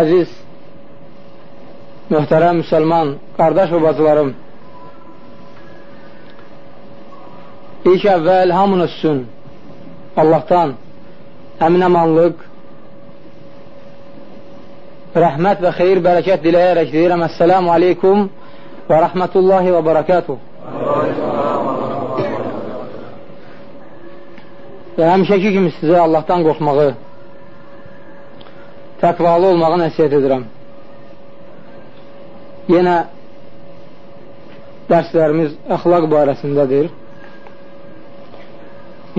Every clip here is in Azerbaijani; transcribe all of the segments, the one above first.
əziz, möhtərəm müsəlman, qardaş və bacılarım, ilk əvvəl hamın üstün Allahdan əminəmanlıq, rəhmət və xeyir, bərəkət diləyərək deyirəm, Əssəlamu aleykum və rəhmətullahi və bərəkətuh. Və həmişəki kimi sizə Allahdan qorxmağı, təqvalı olmağı nəsiyyət edirəm. Yenə dərslərimiz əxlaq barəsindədir.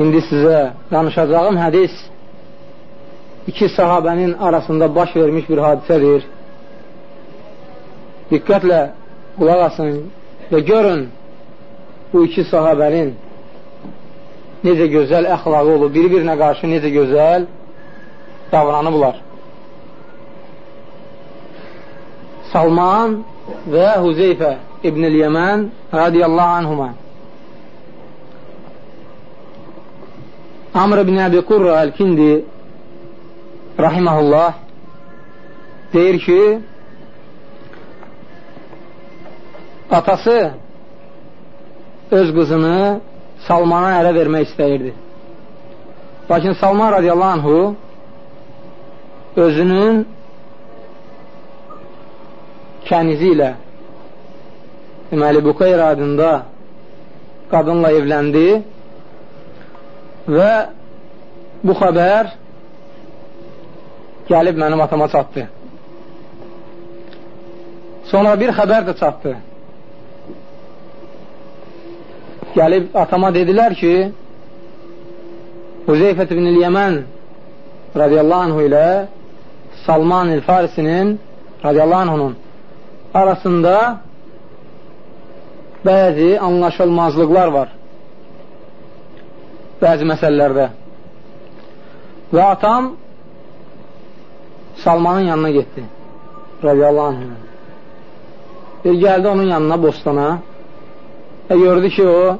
İndi sizə danışacağım hədis iki sahabənin arasında baş vermiş bir hadisədir. Diqqətlə qulaq asın və görün bu iki sahabənin necə gözəl əxlaqı olub, bir-birinə qarşı necə gözəl davranıblar. Salman və Huzeyfə İbn-i Yəmən radiyallahu anhuma Amr ibn Əbi Qurra Əl-Kindi rahiməhullah deyir ki atası öz qızını Salmana ərə vermək istəyirdi. Lakin Salman radiyallahu anhu özünün kənizi ilə deməli Bukayr adında qadınla evləndi və bu xəbər gəlib mənim atama çatdı. Sonra bir xəbər də çatdı. Gəlib atama dedilər ki, Huzeyfət ibn Yəmən radiyallahu anhu ilə Salman il-Farisinin radiyallahu anhunun arasında bəzi anlaşılmazlıqlar var bəzi məsələlərdə. Və atam Salmanın yanına getdi. Radiyallahu anh. Bir gəldi onun yanına bostana və gördü ki, o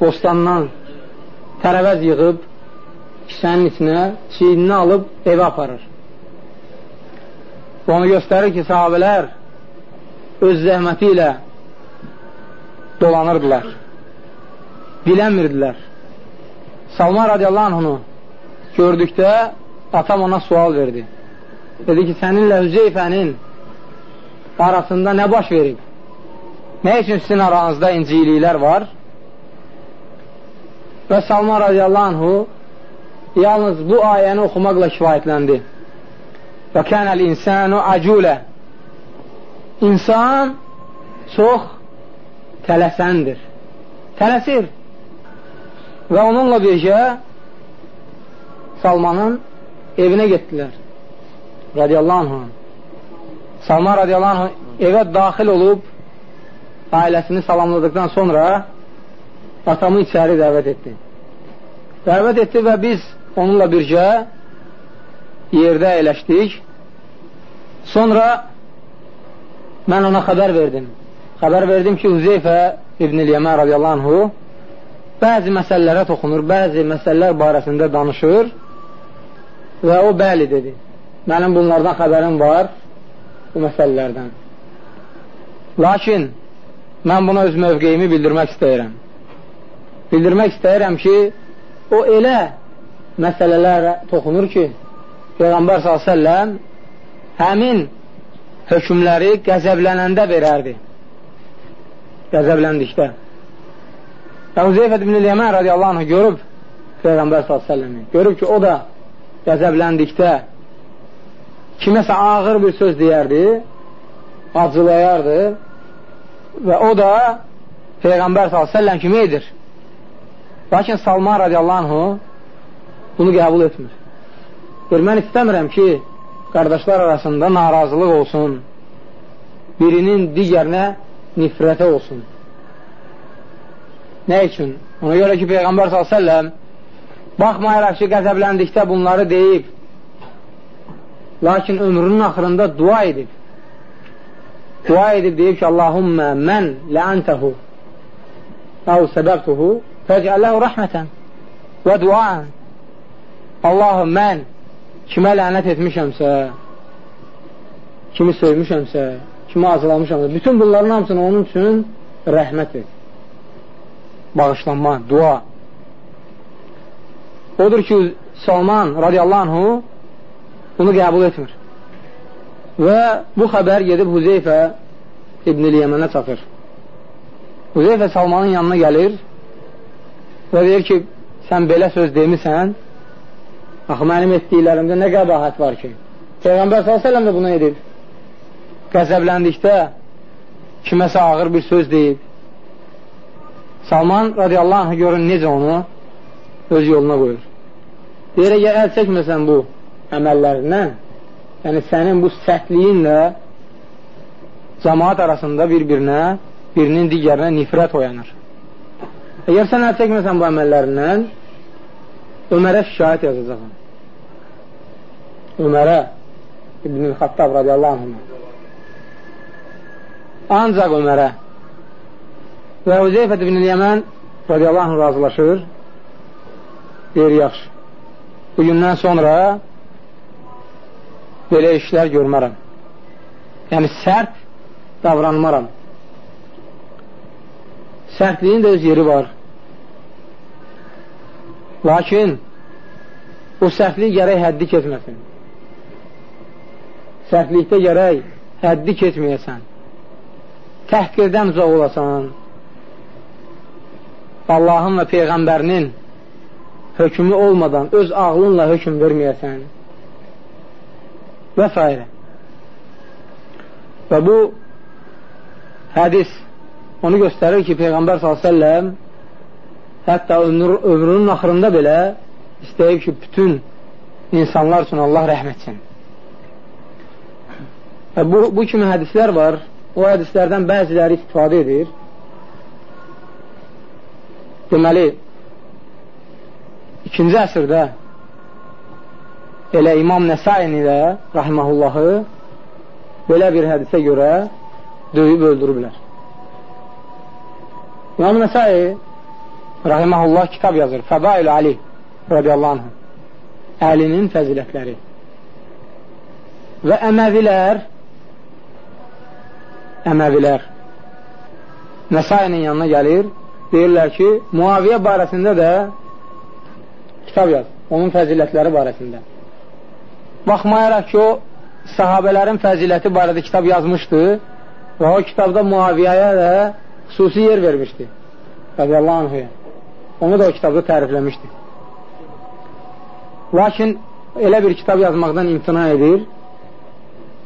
bostandan tərəvəz yığıb kisənin içinə çiynini alıb evə aparır. Onu göstərir ki, sahabələr öz zəhməti ilə dolanırdılar. Bilənmirdilər. Salman radiyallahu anhunu gördükdə atam ona sual verdi. Dedi ki, səninlə Hüzeyfənin arasında nə baş verib? Nə üçün sizin aranızda inciliklər var? Və Salman radiyallahu anhu yalnız bu ayəni oxumaqla kifayətləndi. Və kənəl insanu aculə İnsan çox tələsəndir. Tələsir və onunla birgə Salmanın evinə getdilər. Radiyallahu anh. Salman radiyallahu anh evə daxil olub ailəsini salamladıqdan sonra atamı içəri dəvət etdi. Dəvət etdi və biz onunla birgə yerdə əyləşdik. Sonra mən ona xəbər verdim. Xəbər verdim ki, Uzeyfə İbn-i Yəmən radiyallahu anhu bəzi məsələlərə toxunur, bəzi məsələlər barəsində danışır və o bəli dedi. Mənim bunlardan xəbərim var, bu məsələlərdən. Lakin mən buna öz mövqeyimi bildirmək istəyirəm. Bildirmək istəyirəm ki, o elə məsələlərə toxunur ki, Peyğəmbər s.ə.v həmin hökmləri qəzəblənəndə verərdi. Qəzəbləndikdə. Və Hüzeyfət ibn-i Yəmən radiyallahu anh görüb Peyğəmbər s.ə.v-i, görüb ki, o da qəzəbləndikdə kiməsə ağır bir söz deyərdi, acılayardı və o da Peyğəmbər s.ə.v kimi edir. Lakin Salman radiyallahu anhu bunu qəbul etmir. Bir, mən istəmirəm ki, qardaşlar arasında narazılıq olsun, birinin digərinə nifrətə olsun. Nə üçün? Ona görə ki, Peyğəmbər s.ə.v baxmayaraq ki, qəzəbləndikdə bunları deyib, lakin ömrünün axırında dua edib. Dua edib, deyib ki, Allahümmə mən ləəntəhu əv səbəbtuhu fəcəlləhu rəhmətən və duaan Allahım, mən kimə lənət etmişəmsə, kimi söymüşəmsə, kimi azalamışamsə, bütün bunların hamısını onun üçün rəhmət et. Bağışlanma, dua. Odur ki, Salman radiyallahu anhu bunu qəbul etmir. Və bu xəbər gedib Huzeyfə İbn-i Yəmənə çatır. Huzeyfə Salmanın yanına gəlir və deyir ki, sən belə söz demisən, axı mənim etdiklərimdə nə qəbahət var ki? Peyğəmbər s.ə.v də bunu edib. Qəzəbləndikdə kiməsə ağır bir söz deyib. Salman radiyallahu anh görün necə onu öz yoluna qoyur. Deyir, əgər əl çəkməsən bu əməllərindən, yəni sənin bu səhtliyinlə cəmaat arasında bir-birinə, birinin digərinə nifrət oyanır. Əgər sən əl çəkməsən bu əməllərindən, Ömərə şikayət yazacaqım. Ömərə İbn-i Xattab radiyallahu anh. Ancaq Ömərə və Uzeyfət ibn-i Yəmən radiyallahu anh razılaşır. Deyir, yaxşı. Bugündən sonra belə işlər görmərəm. Yəni, sərt davranmaram. Sərtliyin də öz yeri var. Lakin o sərtlik gərək həddi keçməsin. Sərtlikdə gərək həddi keçməyəsən. Təhqirdən uzaq olasan. Allahın və Peyğəmbərinin hökmü olmadan öz ağlınla hökm verməyəsən və s. Və bu hədis onu göstərir ki, Peyğəmbər s.ə.v hətta ömür, ömrünün axırında belə istəyib ki, bütün insanlar üçün Allah rəhm etsin. Və bu, bu kimi hədislər var. O hədislərdən bəziləri istifadə edir. Deməli, ikinci əsrdə elə İmam Nəsaini də rahiməhullahı belə bir hədisə görə döyüb öldürüblər. İmam Nəsai rahiməhullah kitab yazır. Fədail Ali radiyallahu anh. Əlinin fəzilətləri. Və əməvilər əməvilər Nəsainin yanına gəlir deyirlər ki, Muaviyyə barəsində də kitab yaz, onun fəzilətləri barəsində. Baxmayaraq ki, o sahabələrin fəziləti barədə kitab yazmışdı və o kitabda Muaviyyəyə də xüsusi yer vermişdi. Radiyallahu anhuya. Onu da o kitabda tərifləmişdi. Lakin elə bir kitab yazmaqdan imtina edir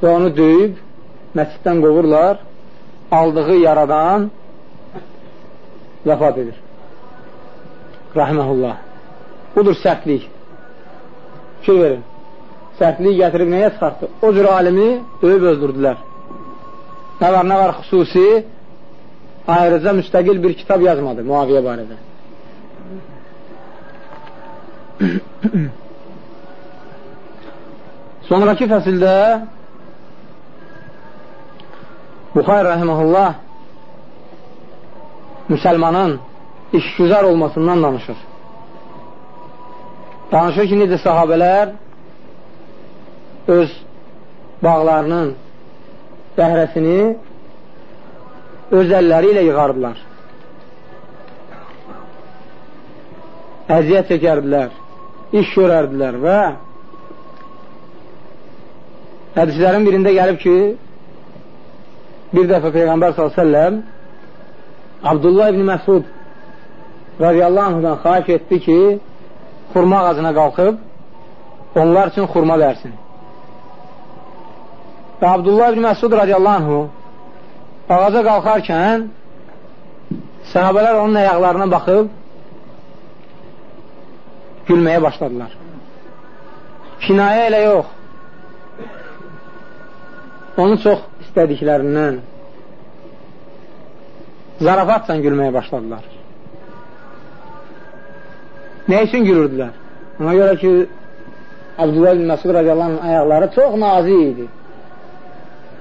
və onu döyüb məsciddən qovurlar, aldığı yaradan vəfat edir. Rahiməhullah. Budur sərtlik. Fikir verin. Sərtliyi gətirib nəyə çıxartdı? O cür alimi döyüb öldürdülər. Nə var, nə var xüsusi ayrıca müstəqil bir kitab yazmadı Muaviyyə barədə. Sonraki fəsildə Buxay rəhməhullah müsəlmanın işgüzar olmasından danışır. Danışır ki, necə sahabələr öz bağlarının bəhrəsini öz əlləri ilə yığardılar. Əziyyət çəkərdilər, iş görərdilər və hədislərin birində gəlib ki, bir dəfə Peyğəmbər s.ə.v Abdullah ibn Məsud radiyallahu anhudan xaiş etdi ki, xurma ağacına qalxıb onlar üçün xurma versin. Və Abdullah ibn Məsud radiyallahu anhu ağaca qalxarkən səhabələr onun əyaqlarına baxıb gülməyə başladılar. Kinayə elə yox. Onu çox istədiklərindən zarafatla gülməyə başladılar. Nə üçün gülürdülər? Ona görə ki, Abdullah bin Məsud radiyallahu ayaqları çox nazik idi.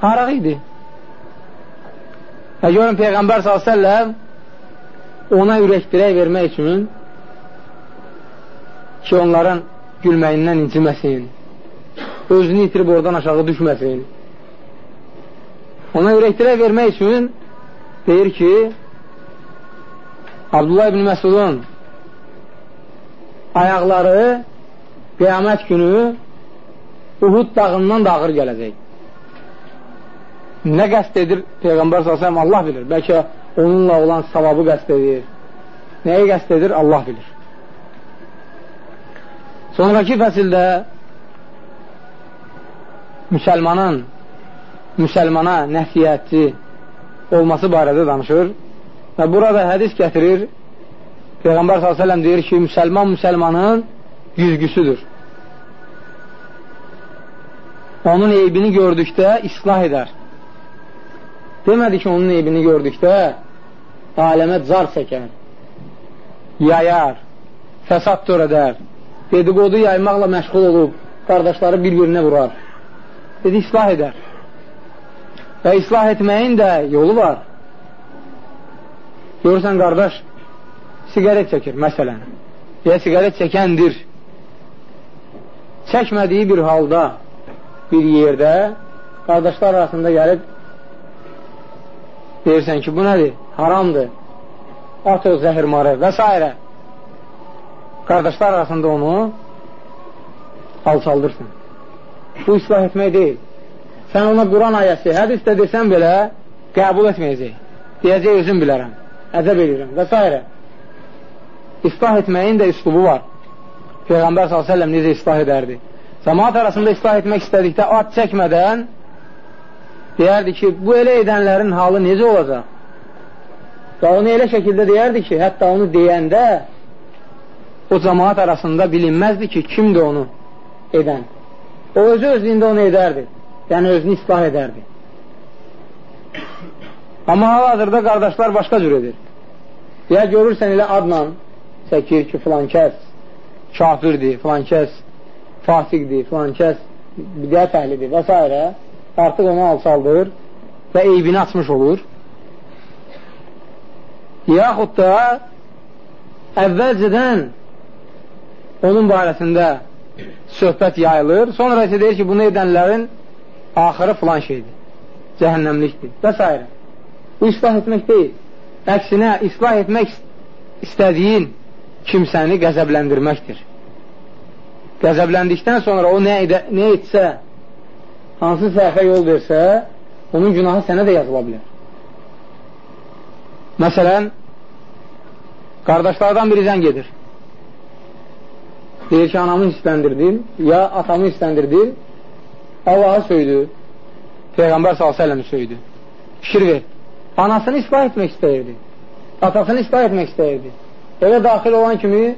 Haraq idi. Və görün, Peyğəmbər s.ə.v ona ürəkdirək vermək üçün ki, onların gülməyindən inciməsin, özünü itirib oradan aşağı düşməsin. Ona ürəkdirək vermək üçün deyir ki, Abdullah ibn Məsudun ayaqları qiyamət günü Uhud dağından da ağır gələcək. Nə qəst edir Peyğəmbər s.ə.v Allah bilir. Bəlkə onunla olan savabı qəst edir. Nəyi qəst edir Allah bilir. Sonraki fəsildə müsəlmanın müsəlmana nəsiyyətçi olması barədə danışır və burada hədis gətirir Peyğəmbər s.ə.v deyir ki, müsəlman müsəlmanın güzgüsüdür. Onun eybini gördükdə islah edər. Demədi ki, onun eybini gördükdə aləmə car çəkər, yayar, fəsad törədər, dedikodu yaymaqla məşğul olub, qardaşları bir-birinə vurar. Dedi, islah edər. Və islah etməyin də yolu var. Görürsən, qardaş, sigaret çəkir, məsələn. Ya sigaret çəkəndir. Çəkmədiyi bir halda, bir yerdə, qardaşlar arasında gəlib deyirsən ki, bu nədir? Haramdır. At o zəhirmarı və s. Qardaşlar arasında onu alçaldırsın. Bu islah etmək deyil. Sən ona Quran ayəsi, hədisdə desən belə qəbul etməyəcək. Deyəcək, özüm bilərəm, ədəb edirəm və s. İslah etməyin də üslubu var. Peyğəmbər s.ə.v necə islah edərdi? Cəmaat arasında islah etmək istədikdə at çəkmədən deyərdi ki, bu elə edənlərin halı necə olacaq? Və onu elə şəkildə deyərdi ki, hətta onu deyəndə o cəmaat arasında bilinməzdi ki, kimdir onu edən. O özü özlüyündə onu edərdi. Yəni, özünü islah edərdi. Amma hal-hazırda qardaşlar başqa cür edir. Ya görürsən elə adla çəkir ki, filan kəs kafirdir, filan kəs fasiqdir, filan kəs bidət əhlidir və s. Artıq onu alçaldır və eybini açmış olur. Yaxud da əvvəlcədən onun barəsində söhbət yayılır, sonra isə deyir ki, bunu edənlərin axırı filan şeydir, cəhənnəmlikdir və s. Bu islah etmək deyil. Əksinə, islah etmək istədiyin kimsəni qəzəbləndirməkdir. Qəzəbləndikdən sonra o nə, edə, nə etsə, hansı səhvə yol versə, onun günahı sənə də yazıla bilər. Məsələn, qardaşlardan biri zəng edir. Deyir ki, anamı hisləndirdin, ya atamı hisləndirdin, Allahı söydü, Peyğəmbər s.ə.v söydü. Fikir ver. Anasını islah etmək istəyirdi, atasını islah etmək istəyirdi. Evə daxil olan kimi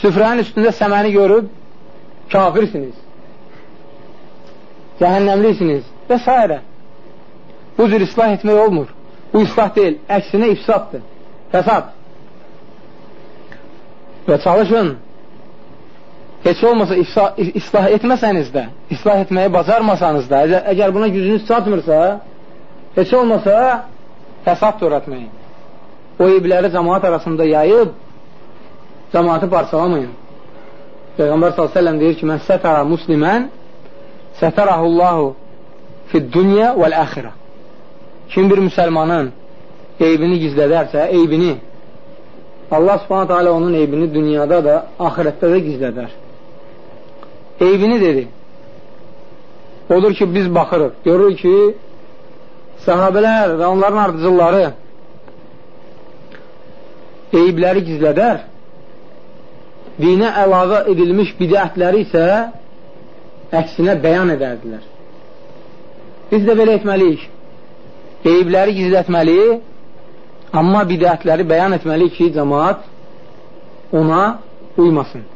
süfrənin üstündə səməni görüb kafirsiniz, cəhənnəmlisiniz və s. Bu cür islah etmək olmur. Bu islah deyil, əksinə ifsaddır, fəsad. Və çalışın, heç olmasa islah, islah etməsəniz də, islah etməyi bacarmasanız da, əgər buna gücünüz çatmırsa, heç olmasa fəsad törətməyin o ibləri cəmaat arasında yayıb cəmaatı parçalamayın. Peyğəmbər s.ə.v deyir ki, mən sətara muslimən sətərahullahu fid dünya vəl-əxirə. Kim bir müsəlmanın eybini gizlədərsə, eybini Allah subhanətə alə onun eybini dünyada da, ahirətdə də gizlədər. Eybini dedi. Odur ki, biz baxırıq, görürük ki, sahabələr və onların ardıcılları eyibləri gizlədər, dinə əlavə edilmiş bidətləri isə əksinə bəyan edərdilər. Biz də belə etməliyik. Eyibləri gizlətməli, amma bidətləri bəyan etməli ki, cəmaat ona uymasın.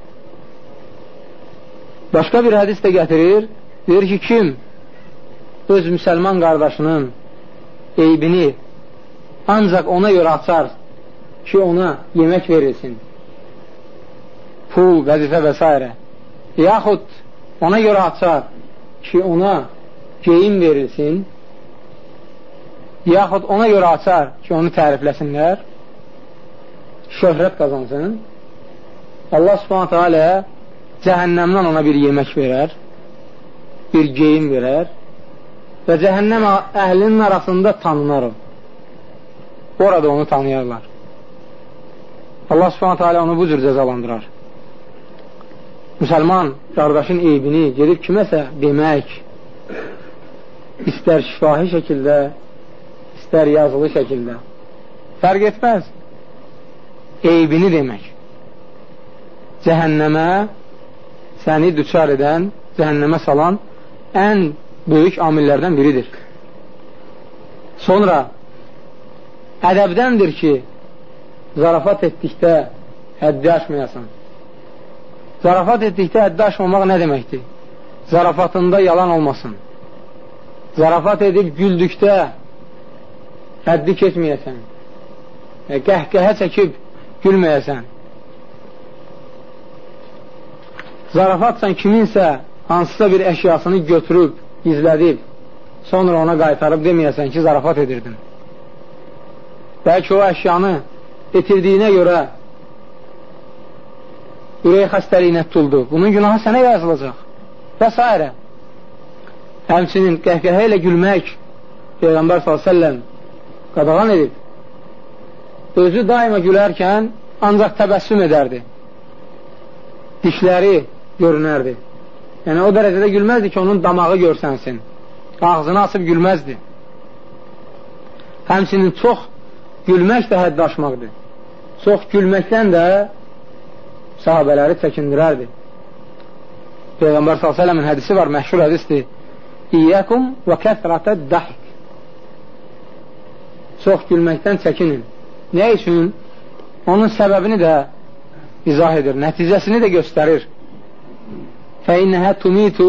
Başqa bir hədis də gətirir, deyir ki, kim öz müsəlman qardaşının eybini ancaq ona görə açar ki, ona yemək verilsin, pul, vəzifə və s. Yaxud ona görə açar ki, ona geyim verilsin, yaxud ona görə açar ki, onu tərifləsinlər, şöhrət qazansın, Allah subhanətə alə cəhənnəmdən ona bir yemək verər, bir geyim verər və cəhənnəm əhlinin arasında tanınar o. Orada onu tanıyarlar. Allah subhanətə alə onu bu cür cəzalandırar. Müsəlman qardaşın eybini gedib kiməsə demək, istər şifahi şəkildə, istər yazılı şəkildə, fərq etməz. Eybini demək. Cəhənnəmə səni düçar edən, cəhənnəmə salan ən böyük amillərdən biridir. Sonra ədəbdəndir ki, zarafat etdikdə həddi aşmayasan. Zarafat etdikdə həddi aşmamaq nə deməkdir? Zarafatında yalan olmasın. Zarafat edib güldükdə həddi keçməyəsən. E, qəhqəhə çəkib gülməyəsən. Zarafatsan kiminsə hansısa bir əşyasını götürüb, izlədib, sonra ona qaytarıb deməyəsən ki, zarafat edirdin. Bəlkə o əşyanı itirdiyinə görə ürək xəstəliyinə tutuldu. Bunun günahı sənə yazılacaq və s. Həmçinin qəhqəhə ilə gülmək Peyğəmbər s.ə.v qadağan edib. Özü daima gülərkən ancaq təbəssüm edərdi. Dişləri görünərdi. Yəni, o dərəcədə gülməzdi ki, onun damağı görsənsin. Ağzını açıb gülməzdi. Həmçinin çox gülmək də həddə aşmaqdır. Çox gülməkdən də sahabələri çəkindirərdi. Peyğəmbər s.ə.v-in hədisi var, məşhur hədisdir. İyyəkum və kəsrətə dəhk. Çox gülməkdən çəkinin. Nə üçün? Onun səbəbini də izah edir, nəticəsini də göstərir. Fəinnəhə tumitu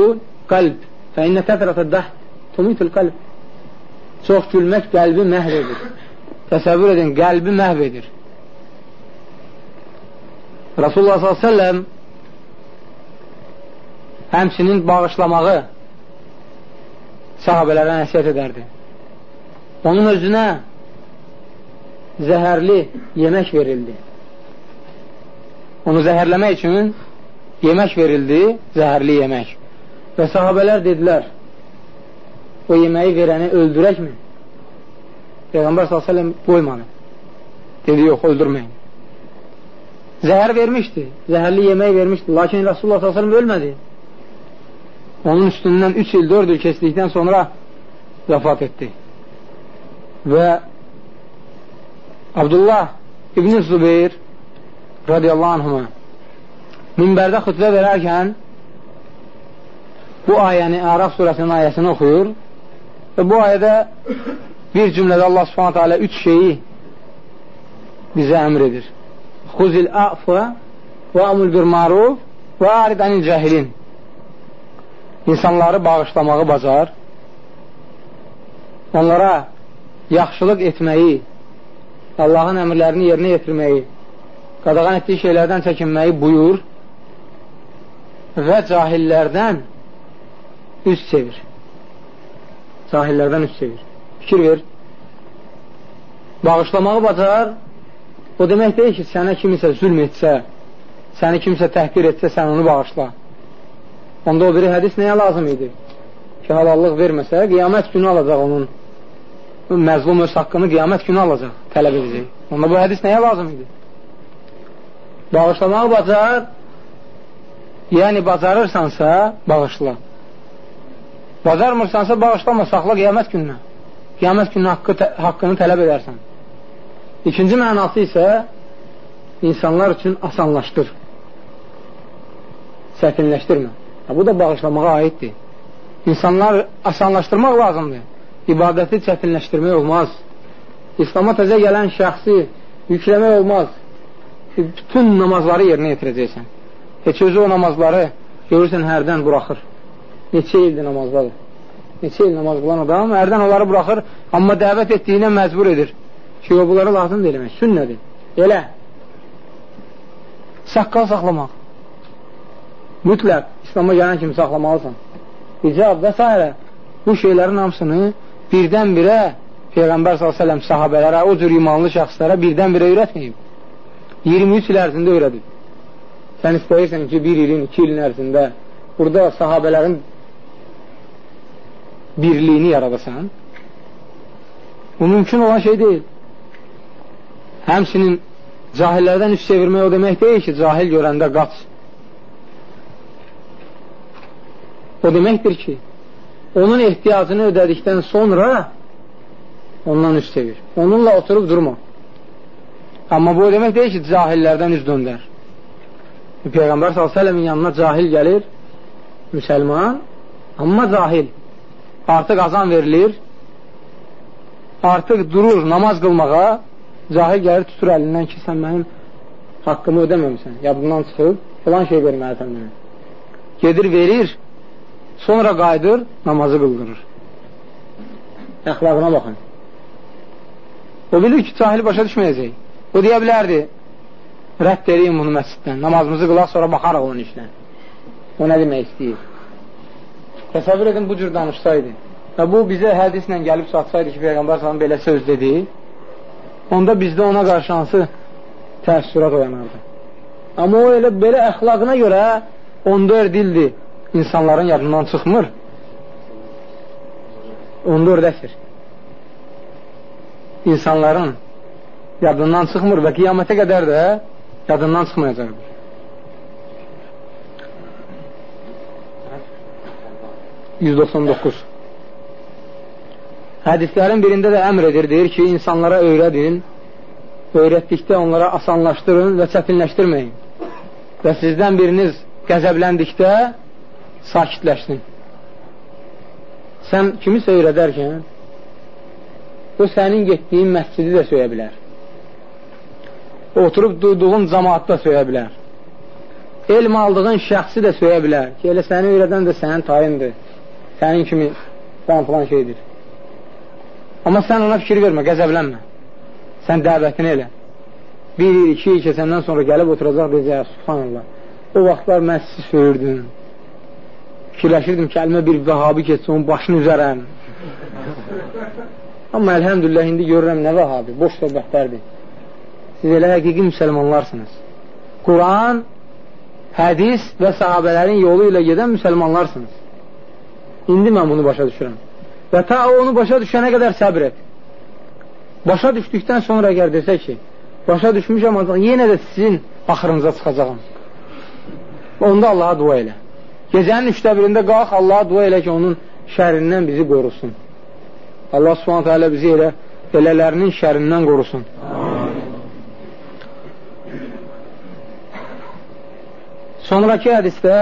qalb. Fəinnə kəsrətə dəhk tumitul qalb. Çox gülmək qəlbi məhv edir. Təsəvvür edin, qəlbi məhv edir. Rasulullah s.ə.v həmçinin bağışlamağı sahabələrə nəsiyyət edərdi. Onun özünə zəhərli yemək verildi. Onu zəhərləmək üçün yemək verildi, zəhərli yemək. Və sahabələr dedilər, o yeməyi verəni öldürəkmi? Peyğəmbər s.ə.v qoymadı. Dedi, yox, öldürməyin. Zəhər vermişdi, zəhərli yemək vermişdi, lakin Rasulullah s.ə.v ölmədi. Onun üstündən 3 il, 4 il keçdikdən sonra vəfat etdi. Və Abdullah İbn-i Zübeyir radiyallahu anhuma minbərdə xütbə verərkən bu ayəni, Əraf surəsinin ayəsini oxuyur və bu ayədə bir cümlədə Allah subhanətə alə üç şeyi bizə əmr edir. Xuzil əfə və amul bir maruf və arid anil cəhilin. İnsanları bağışlamağı bacar, onlara yaxşılıq etməyi, Allahın əmrlərini yerinə yetirməyi, qadağan etdiyi şeylərdən çəkinməyi buyur və cahillərdən üz çevir. Cahillərdən üz çevir. Fikir ver. Bağışlamağı bacar, o demək deyil ki, sənə kimisə zülm etsə, səni kimsə təhqir etsə, sən onu bağışla. Onda o biri hədis nəyə lazım idi? Ki, halallıq verməsə, qiyamət günü alacaq onun məzlum öz haqqını qiyamət günü alacaq, tələb edəcək. Onda bu hədis nəyə lazım idi? Bağışlamaq bacar, yəni bacarırsansa, bağışla. Bacarmırsansa, bağışlama, saxla qiyamət gününə. Qiyamət günü haqqı, haqqını tələb edərsən. İkinci mənası isə insanlar üçün asanlaşdır. Çətinləşdirmə. Bu da bağışlamağa aiddir. İnsanlar asanlaşdırmaq lazımdır ibadəti çətinləşdirmək olmaz. İslama təzə gələn şəxsi yükləmək olmaz. Bütün namazları yerinə yetirəcəksən. Heç özü o namazları görürsən hərdən buraxır. Neçə ildir namazdadır. Neçə il namaz qılan adam hərdən onları buraxır, amma dəvət etdiyinə məcbur edir. Ki, o bunları lazım deyil eləmək. Sünnədir. Elə. Saqqal saxlamaq. Mütləq İslama gələn kimi saxlamalısan. İcab və s. Bu şeylərin hamısını birdən-birə Peyğəmbər s.ə.v sahabələrə, o cür imanlı şəxslərə birdən-birə öyrətməyib. 23 il ərzində öyrədib. Sən istəyirsən ki, bir ilin, iki ilin ərzində burada sahabələrin birliyini yaradasan, bu mümkün olan şey deyil. Həmsinin cahillərdən üst çevirmək o demək deyil ki, cahil görəndə qaç. O deməkdir ki, onun ehtiyacını ödədikdən sonra ondan üst çevir. Onunla oturub durma. Amma bu demək deyil ki, cahillərdən üz döndər. Peyğəmbər s.ə.v-in yanına cahil gəlir, müsəlman, amma cahil. Artıq azan verilir, artıq durur namaz qılmağa, cahil gəlir, tutur əlindən ki, sən mənim haqqımı ödəməmsən, yadından çıxıb, filan şey verməlisən mənə. Gedir, verir, sonra qayıdır, namazı qıldırır. Əxlaqına baxın. O bilir ki, cahil başa düşməyəcək. O deyə bilərdi, rədd edeyim bunu məsciddən, namazımızı qılaq, sonra baxarıq onun işlə. O nə demək istəyir? Təsəvvür edin, bu cür danışsaydı və bu bizə hədislə gəlib satsaydı ki, Peyğəmbər sana belə söz dedi, onda bizdə ona qarşı hansı təəssürat oyanardı. Amma o elə belə əxlaqına görə 14 ildir insanların yadından çıxmır. 14 əsr. İnsanların yadından çıxmır və qiyamətə qədər də yadından çıxmayacaqdır. %99 Hədislərin birində də əmr edir, deyir ki, insanlara öyrədin, öyrətdikdə onlara asanlaşdırın və çətinləşdirməyin. Və sizdən biriniz qəzəbləndikdə sakitləşsin. Sən kimisə öyrədərkən, o sənin getdiyin məscidi də söyə bilər. Oturub duyduğun cəmaatda söyə bilər. Elm aldığın şəxsi də söyə bilər ki, elə səni öyrədən də sənin tayındır. Sənin kimi falan filan şeydir. Amma sən ona fikir vermə, qəzəblənmə. Sən dəvətini elə. Bir il, iki il keçəndən sonra gəlib oturacaq deyəcək, subhanallah. O vaxtlar mən sizi söyürdüm. Fikirləşirdim ki, əlimə bir vəhabi keçsin, onun başını üzərəm. Amma əlhəmdülillah, indi görürəm nə vəhabi, boş söhbətlərdir. Siz elə həqiqi müsəlmanlarsınız. Quran, hədis və sahabələrin yolu ilə gedən müsəlmanlarsınız. İndi mən bunu başa düşürəm. Və ta onu başa düşənə qədər səbr et. Başa düşdükdən sonra əgər desə ki, başa düşmüşəm ancaq yenə də sizin axırınıza çıxacaqam. Onda Allaha dua elə. Gecənin üçdə birində qalx, Allaha dua elə ki, onun şərindən bizi qorusun. Allah subhanətə alə bizi elə belələrinin şərindən qorusun. Sonraki hədisdə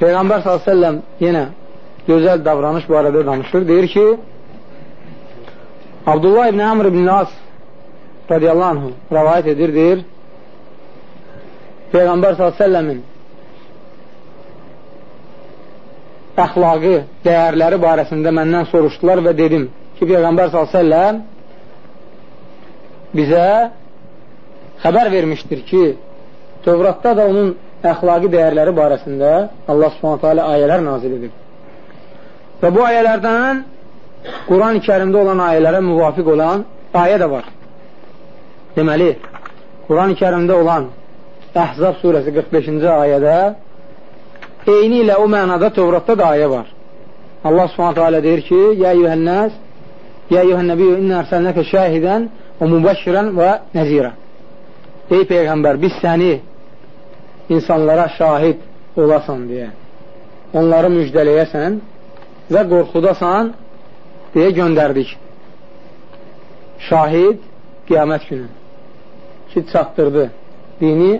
Peyğəmbər s.ə.v yenə gözəl davranış barədə danışır. Deyir ki, Abdullah ibn Amr ibn As radiyallahu anhu rəvayət edir, deyir, Peyğəmbər s.ə.v-in əxlaqı, dəyərləri barəsində məndən soruşdular və dedim ki, Peyğəmbər s.ə.v bizə xəbər vermişdir ki, Tövratda da onun əxlaqi dəyərləri barəsində Allah subhanətə alə ayələr nazil edir. Və bu ayələrdən Quran-ı kərimdə olan ayələrə müvafiq olan ayə də var. Deməli, Quran-ı kərimdə olan Əhzab surəsi 45-ci ayədə eyni ilə o mənada Tövratda da ayə var. Allah subhanətə alə deyir ki, Yə eyyuhənnəs, Yə eyyuhənnəbiyyü innə ərsəlnəkə şəhidən və mübəşirən və nəzirə. Ey Peyğəmbər, biz səni insanlara şahid olasan deyə, onları müjdələyəsən və qorxudasan deyə göndərdik. Şahid qiyamət günü ki, çatdırdı dini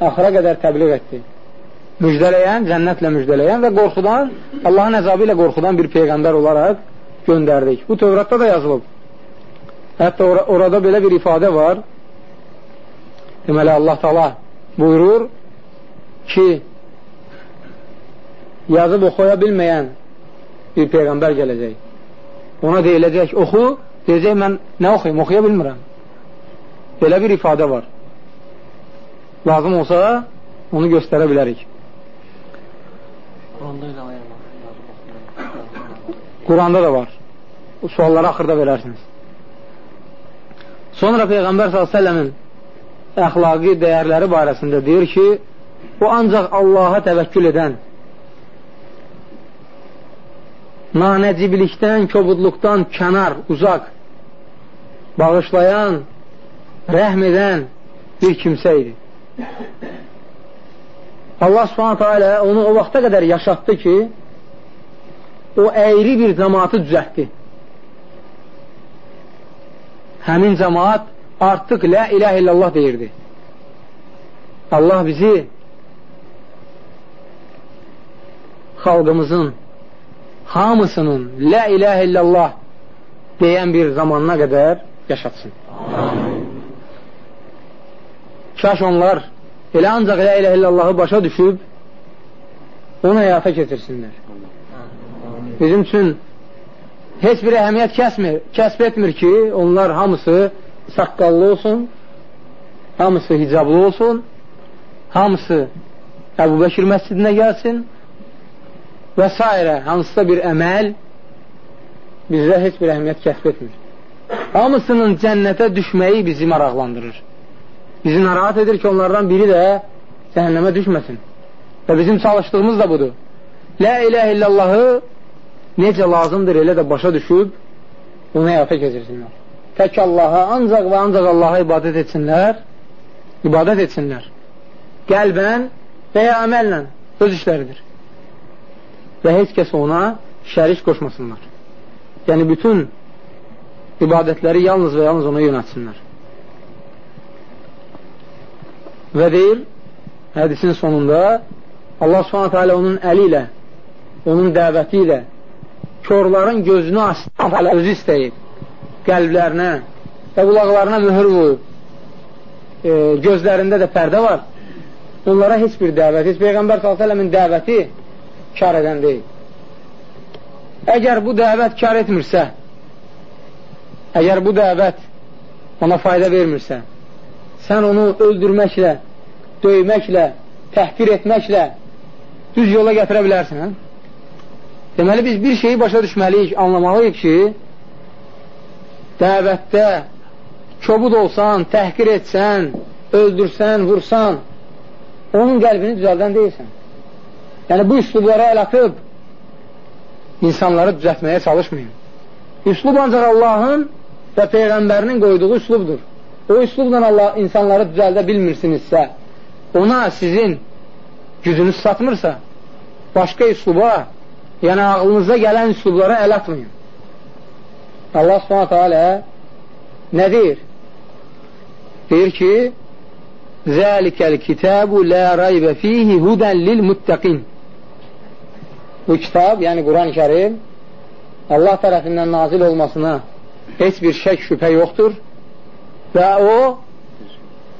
axıra qədər təbliğ etdi. Müjdələyən, cənnətlə müjdələyən və qorxudan, Allahın əzabı ilə qorxudan bir peyğəmbər olaraq göndərdik. Bu Tövratda da yazılıb. Hətta or orada belə bir ifadə var. Deməli, Allah tala buyurur ki, yazıb oxuya bilməyən bir peyğəmbər gələcək. Ona deyiləcək, oxu, deyəcək, mən nə oxuyum, oxuya bilmirəm. Belə bir ifadə var. Lazım olsa, onu göstərə bilərik. Quranda da var. Bu sualları axırda verərsiniz. Sonra Peyğəmbər s.ə.v-in əxlaqi dəyərləri barəsində deyir ki, bu ancaq Allaha təvəkkül edən nanəciblikdən, kobudluqdan kənar, uzaq, bağışlayan, rəhm edən bir kimsə idi. Allah subhanətə alə onu o vaxta qədər yaşatdı ki, o əyri bir cəmaatı düzətdi. Həmin cəmaat artıq lə iləh illallah deyirdi. Allah bizi xalqımızın hamısının lə iləh illallah deyən bir zamanına qədər yaşatsın. Kaş onlar elə ancaq lə iləh illallahı başa düşüb onu həyata keçirsinlər. Bizim üçün heç bir əhəmiyyət kəsmir, kəsb etmir ki, onlar hamısı saqqallı olsun, hamısı hicablı olsun, hamısı Əbu Bəkir məscidinə gəlsin, və s. hansısa bir əməl bizdə heç bir əhəmiyyət kəsb etmir. Hamısının cənnətə düşməyi bizi maraqlandırır. Bizi narahat edir ki, onlardan biri də cəhənnəmə düşməsin. Və bizim çalışdığımız da budur. Lə iləh illallahı necə lazımdır elə də başa düşüb onu həyata keçirsinlər. Tək Allaha, ancaq və ancaq Allaha ibadət etsinlər, ibadət etsinlər. Qəlbən və ya əməllə öz işləridir və heç kəs ona şərik qoşmasınlar. Yəni, bütün ibadətləri yalnız və yalnız ona yönətsinlər. Və deyir, hədisin sonunda Allah subhanətə alə onun əli ilə, onun dəvəti ilə körların gözünü açdı, özü istəyib, qəlblərinə və qulaqlarına mühür vurub, e, gözlərində də pərdə var. Onlara heç bir dəvət, heç Peyğəmbər s.ə.v-in dəvəti kar edən deyil. Əgər bu dəvət kar etmirsə, əgər bu dəvət ona fayda vermirsə, sən onu öldürməklə, döyməklə, təhqir etməklə düz yola gətirə bilərsən. Hə? Deməli, biz bir şeyi başa düşməliyik, anlamalıyıq ki, dəvətdə kobud olsan, təhqir etsən, öldürsən, vursan, onun qəlbini düzəldən deyilsən. Yəni, bu üslublara əl atıb insanları düzətməyə çalışmayın. Üslub ancaq Allahın və Peyğəmbərinin qoyduğu üslubdur. O üslubla Allah insanları düzəldə bilmirsinizsə, ona sizin gücünüz satmırsa, başqa üsluba, yəni ağlınıza gələn üslublara əl atmayın. Allah subhanətə alə nə deyir? Deyir ki, Zəlikəl kitəbu lə raybə fihi hudən lil muttəqin bu kitab, yəni Quran-ı Kərim Allah tərəfindən nazil olmasına heç bir şək şübhə yoxdur və o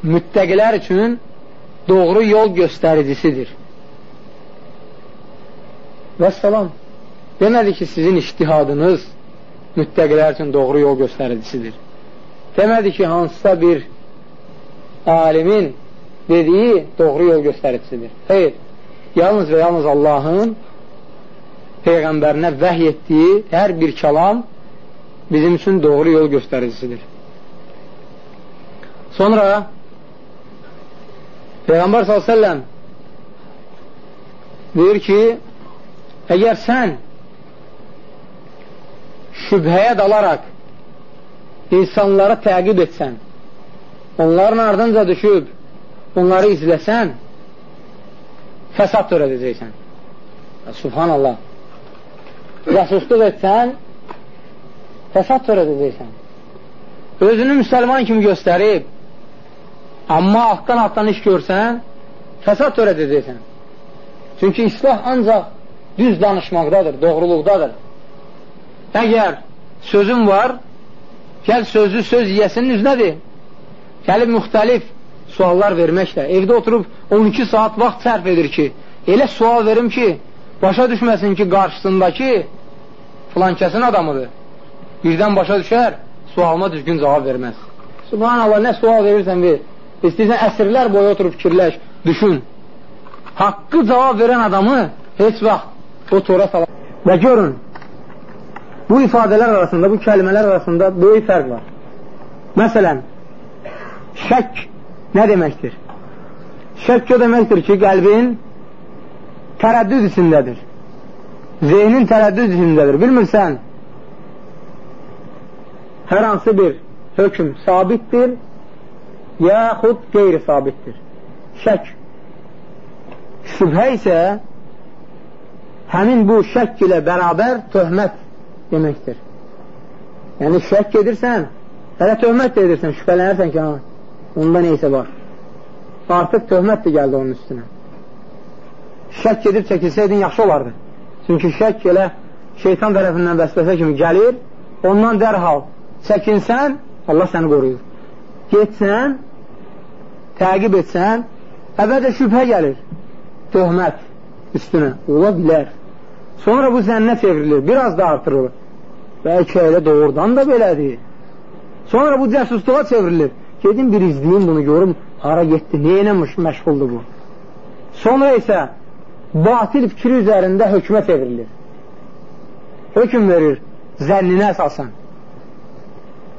müttəqilər üçün doğru yol göstəricisidir. Və salam, demədi ki, sizin iştihadınız müttəqilər üçün doğru yol göstəricisidir. Demədi ki, hansısa bir alimin dediyi doğru yol göstəricisidir. Xeyr, yalnız və yalnız Allahın Peyğəmbərinə vəhy etdiyi hər bir kəlam bizim üçün doğru yol göstəricisidir. Sonra Peyğəmbər s.ə.v deyir ki, əgər sən şübhəyə dalaraq insanları təqib etsən, onların ardınca düşüb, onları izləsən, fəsad törədəcəksən. Subhanallah casusluq etsən, fəsad törədəcəksən. Özünü müsəlman kimi göstərib, amma altdan-altdan iş görsən, fəsad törədəcəksən. Çünki islah ancaq düz danışmaqdadır, doğruluqdadır. Əgər sözün var, gəl sözü söz yiyəsinin üzünədir. Gəlib müxtəlif suallar verməklə. Evdə oturub 12 saat vaxt sərf edir ki, elə sual verim ki, başa düşməsin ki, qarşısındakı filan kəsin adamıdır. Birdən başa düşər, sualıma düzgün cavab verməz. Subhanallah, nə sual verirsən ver. İstəyirsən əsrlər boyu oturub fikirləş, düşün. Haqqı cavab verən adamı heç vaxt o tora salar. Və görün, bu ifadələr arasında, bu kəlmələr arasında böyük fərq var. Məsələn, şək nə deməkdir? Şək o deməkdir ki, qəlbin tərəddüd içindədir. zeynin tərəddüd içindədir. Bilmirsən, hər hansı bir hökm sabitdir, yaxud qeyri-sabitdir. Şək. Şübhə isə həmin bu şək ilə bərabər töhmət deməkdir. Yəni, şək edirsən, hələ töhmət də edirsən, şübhələnərsən ki, ha, onda neysə var. Artıq töhmət də gəldi onun üstünə. Şək edib çəkilsəydin, yaxşı olardı. Çünki şək elə şeytan tərəfindən vəsvəsə kimi gəlir, ondan dərhal çəkinsən, Allah səni qoruyur. Getsən, təqib etsən, əvvəlcə şübhə gəlir, töhmət üstünə, ola bilər. Sonra bu zənnə çevrilir, biraz da artırılır. Bəlkə elə doğrudan da belədir. Sonra bu cəsusluğa çevrilir. Gedim bir izləyim bunu, görüm, hara getdi, neyinə məşğuldur bu. Sonra isə batil fikri üzərində hökmə çevrilir. Hökm verir zənninə əsasən.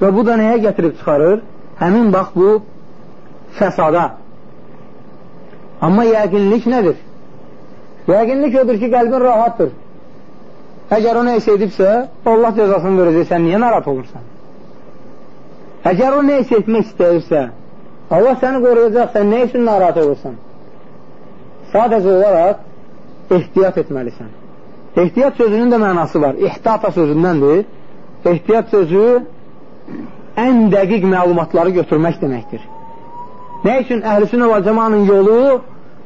Və bu da nəyə gətirib çıxarır? Həmin bax bu fəsada. Amma yəqinlik nədir? Yəqinlik odur ki, qəlbin rahatdır. Əgər o nə isə edibsə, Allah cəzasını verəcək, sən niyə narahat olursan? Əgər o nə isə etmək istəyirsə, Allah səni qoruyacaq, sən nə üçün narahat olursan? Sadəcə olaraq ehtiyat etməlisən. Ehtiyat sözünün də mənası var. İhtata sözündəndir. Ehtiyat sözü ən dəqiq məlumatları götürmək deməkdir. Nə üçün əhlüsünə və cəmanın yolu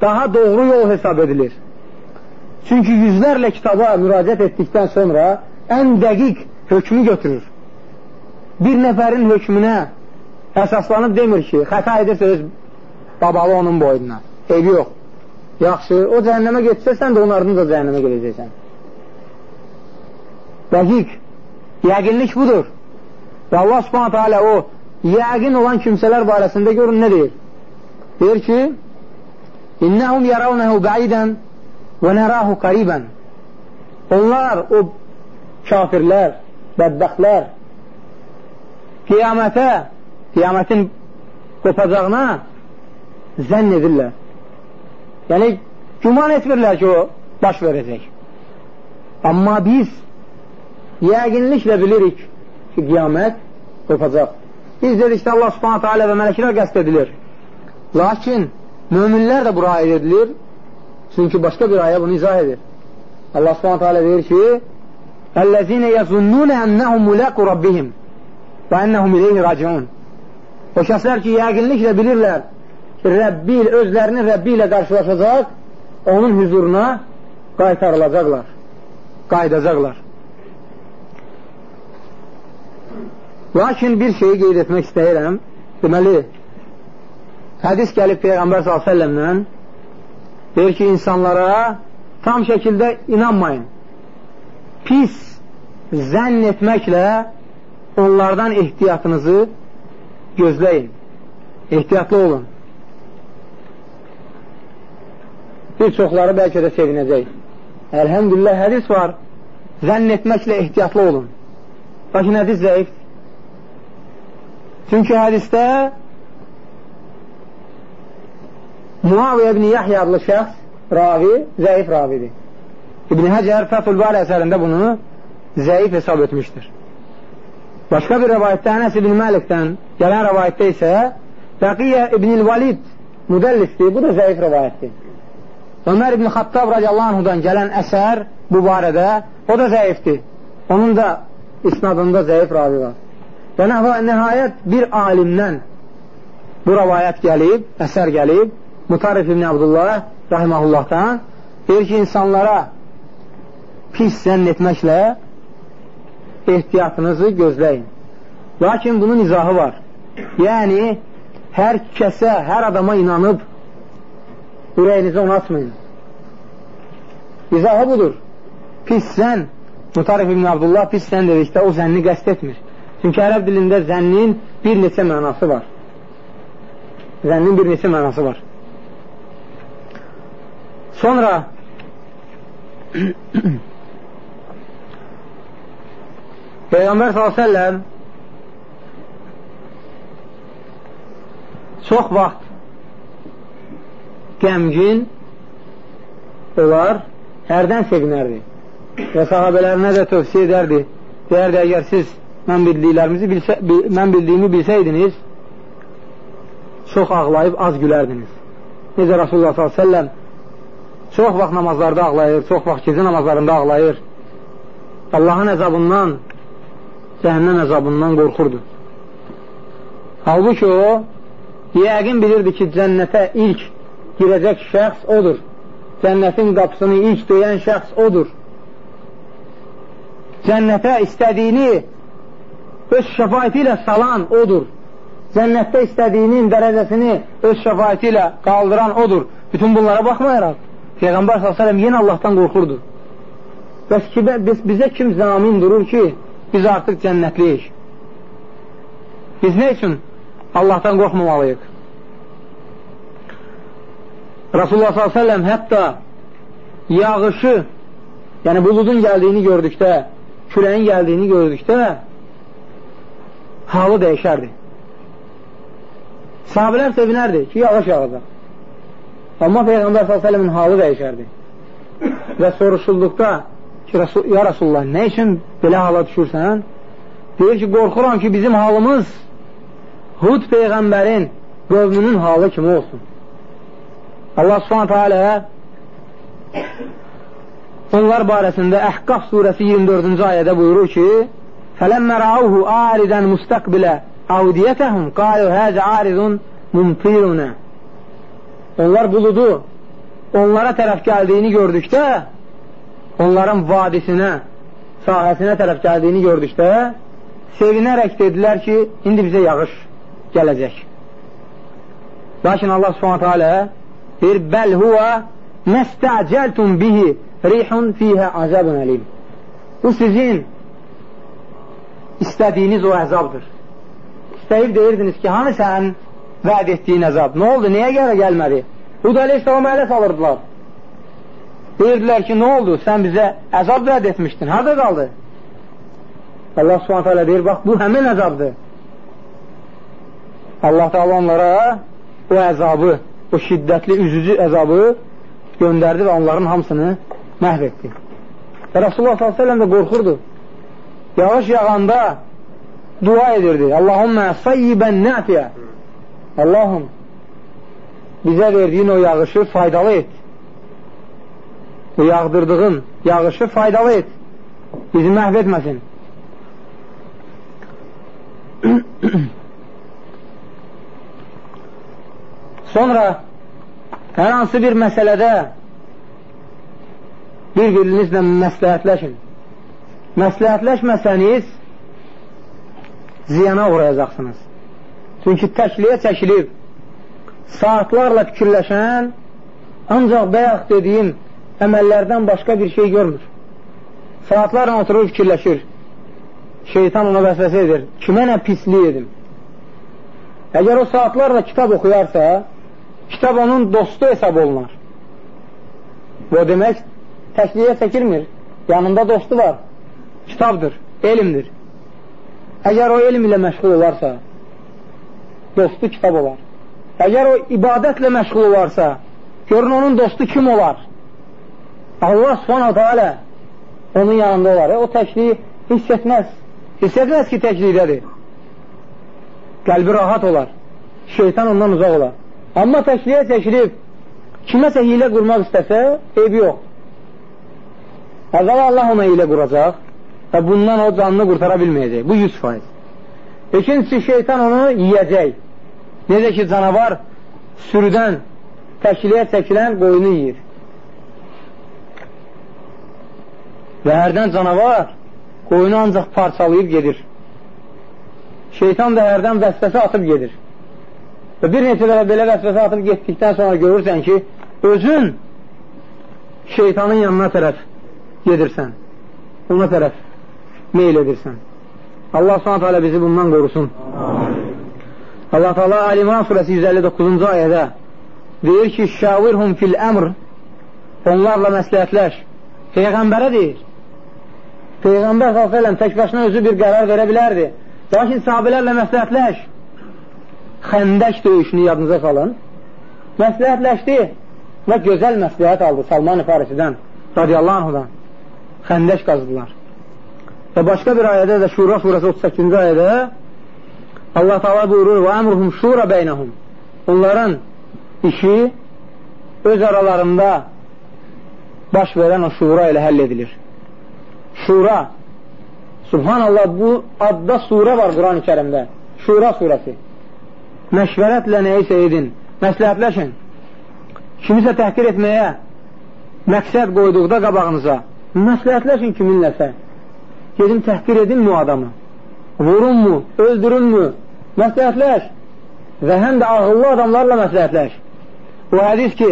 daha doğru yol hesab edilir? Çünki yüzlərlə kitaba müraciət etdikdən sonra ən dəqiq hökmü götürür. Bir nəfərin hökmünə əsaslanıb demir ki, xəta edirsə öz babalı onun boynuna. Eybi yox. Yaxşı, o cəhənnəmə getsə, sən də onun ardınca cəhənnəmə gedəcəksən. Dəqiq, yəqinlik budur. Və Allah subhanətə alə o yəqin olan kimsələr barəsində görün nə deyir? Deyir ki, İnnəhum yaravnəhu bəidən və nərahu qaribən Onlar, o kafirlər, bədbəxtlər qiyamətə, qiyamətin qopacağına zənn edirlər. Yəni, güman etmirlər ki, o baş verəcək. Amma biz yəqinliklə bilirik ki, qiyamət qopacaq. Biz dedikdə Allah subhanətə alə və mələklər qəst edilir. Lakin möminlər də bura edilir. Çünki başqa bir ayə bunu izah edir. Allah subhanətə alə deyir ki, Əl-ləzinə yəzunnunə ənnəhum muləqu Rabbihim və ennəhum ileyhi raciun. O kəslər ki, yəqinliklə bilirlər ki, Rəbbi, özlərinin Rəbbi ilə qarşılaşacaq, onun hüzuruna qaytarılacaqlar, qaydacaqlar. Lakin bir şeyi qeyd etmək istəyirəm. Deməli, hədis gəlib Peyğəmbər s.ə.v-lə deyir ki, insanlara tam şəkildə inanmayın. Pis zənn etməklə onlardan ehtiyatınızı gözləyin. Ehtiyatlı olun. Bir çoxları bəlkə də sevinəcək. Əlhəmdülillah hədis var. Zənn etməklə ehtiyatlı olun. Lakin hədis zəifdir. Çünki hədisdə Muaviyyə ibn Yahya adlı şəxs ravi, zəif ravidir. İbn Həcər Fəthul Bari əsərində bunu zəif hesab etmişdir. Başqa bir rəvayətdə Ənəs ibn Məlikdən gələn rəvayətdə isə Bəqiyyə ibn-i Valid müdəllisdir, bu da zəif rəvayətdir. Ömər ibn Xattab radiyallahu anhudan gələn əsər bu barədə, o da zəifdir. Onun da isnadında zəif ravi var. Və nəhayət bir alimdən bu rəvayət gəlib, əsər gəlib, Mutarif ibn Abdullah rahiməhullahdan deyir ki, insanlara pis zənn etməklə ehtiyatınızı gözləyin. Lakin bunun izahı var. Yəni, hər kəsə, hər adama inanıb ürəyinizi onu açmayın. İzahı budur. Pis zən, Mutarif ibn Abdullah pis zən dedikdə o zənni qəst etmir. Çünki ərəb dilində zənnin bir neçə mənası var. Zənnin bir neçə mənası var. Sonra Peyğəmbər s.ə.v çox vaxt qəmgin olar, hərdən sevinərdi. və sahabələrinə də tövsiyə edərdi. Deyərdi, əgər siz mən bildiklərimizi bilsə, bil, mən bildiyimi bilsəydiniz, çox ağlayıb az gülərdiniz. Necə Rasulullah s.ə.v çox vaxt namazlarda ağlayır, çox vaxt gecə namazlarında ağlayır. Allahın əzabından, cəhənnəm əzabından qorxurdu. Halbuki o, yəqin bilirdi ki, cənnətə ilk girəcək şəxs odur. Cənnətin qapısını ilk döyən şəxs odur. Cənnətə istədiyini öz şəfaəti ilə salan odur. Cənnətdə istədiyinin dərəcəsini öz şəfaəti ilə qaldıran odur. Bütün bunlara baxmayaraq, Peyğəmbər s.ə.v yenə Allahdan qorxurdu. Bəs ki, biz, bizə kim zamin durur ki, biz artıq cənnətliyik? Biz nə üçün Allahdan qorxmamalıyıq? Rasulullah s.ə.v hətta yağışı, yəni buludun gəldiyini gördükdə, küləyin gəldiyini gördükdə halı dəyişərdi. Sahabələr sevinərdi ki, yağış yağacaq. Amma Peyğəmbər s.ə.v-in halı dəyişərdi. Və soruşulduqda ki, Rasul, ya Rasulullah, nə üçün belə hala düşürsən? Deyir ki, qorxuram ki, bizim halımız Hud Peyğəmbərin qövmünün halı kimi olsun. Allah subhanətə alə onlar barəsində Əhqaf surəsi 24-cü ayədə buyurur ki, فَلَمَّ رَعَوْهُ آرِدًا مُسْتَقْبِلَ عَوْدِيَتَهُمْ قَالُوا هَذَا عَارِضٌ مُمْطِرُنَا Onlar buludu onlara tərəf gəldiyini gördükdə, onların vadisinə, sahəsinə tərəf gəldiyini gördükdə, sevinərək dedilər ki, indi bizə yağış gələcək. Lakin Allah subhanətə alə deyir, bəl huvə məstəcəltum bihi rihun fiyhə azabun əlim. Bu sizin istədiyiniz o əzabdır. İstəyib deyirdiniz ki, hanı sən vəd etdiyin əzab? Nə oldu? Niyə görə gəlmədi? Hud əleyhissalam ələ salırdılar. Deyirdilər ki, nə oldu? Sən bizə əzab vəd etmişdin. Harada qaldı? Allah subhanət hələ deyir, bax, bu həmin əzabdır. Allah da onlara o əzabı, o şiddətli, üzücü əzabı göndərdi və onların hamısını məhv etdi. Və Rasulullah s.ə.v də qorxurdu. Yağış yağanda dua edirdi. Allahümmə sayyibən nəfiyə. Allahım, bizə verdiyin o yağışı faydalı et. O yağdırdığın yağışı faydalı et. Bizi məhv etməsin. Sonra hər hansı bir məsələdə bir-birinizlə məsləhətləşin. Məsləhətləşməsəniz ziyana uğrayacaqsınız. Çünki təkliyə çəkilib saatlarla fikirləşən ancaq bəyək dediyim əməllərdən başqa bir şey görmür. Saatlarla oturur fikirləşir. Şeytan ona vəsvəsə edir. Kimə nə pislik edim? Əgər o saatlarla kitab oxuyarsa, kitab onun dostu hesab olunar. Bu demək, təkliyə çəkilmir. Yanında dostu var. Kitabdır, elmdir. Əgər o elm ilə məşğul olarsa, dostu kitab olar. Əgər o ibadətlə məşğul olarsa, görün onun dostu kim olar? Allah subhanahu teala onun yanında olar. E, o təkliyi hiss etməz. Hiss etməz ki, təklikdədir. Qəlbi rahat olar. Şeytan ondan uzaq olar. Amma təkliyə çəkilib kiməsə hilə qurmaq istəsə, eybi yox. Əvvəla Allah ona hilə quracaq və bundan o canını qurtara bilməyəcək. Bu 100%. İkincisi, şeytan onu yiyəcək. Necə ki, canavar sürüdən təkliyə çəkilən qoyunu yiyir. Və hərdən canavar qoyunu ancaq parçalayıb gedir. Şeytan da hərdən vəsvəsə atıb gedir. Və bir neçə dəfə belə vəsvəsə atıb getdikdən sonra görürsən ki, özün şeytanın yanına tərəf gedirsən. Ona tərəf meyl edirsən. Allah hələ bizi bundan qorusun. Allah Teala Əl-İmran surəsi 159-cu ayədə deyir ki, şavirhum fil əmr onlarla məsləhətləş. Peyğəmbərə deyir. Peyğəmbər s.ə.v tək başına özü bir qərar verə bilərdi. Lakin sahabələrlə məsləhətləş. Xəndək döyüşünü yadınıza salın. Məsləhətləşdi və gözəl məsləhət aldı Salman-ı Farisidən radiyallahu anhudan. xəndəş qazdılar. Və başqa bir ayədə də Şura surəsi 38-ci ayədə Allah Taala buyurur: "Və əmruhum şura beynəhum." Onların işi öz aralarında baş verən o şura ilə həll edilir. Şura Subhanallah bu adda surə var Quran-ı Kərimdə. Şura surəsi. Məşvərətlə nəyisə edin. Məsləhətləşin. Kimisə təhqir etməyə məqsəd qoyduqda qabağınıza məsləhətləşin kiminləsə. Gedin təhqir edinmi o adamı? Vurunmu? Öldürünmü? Məsləhətləş. Və həm də ağıllı adamlarla məsləhətləş. O hədis ki,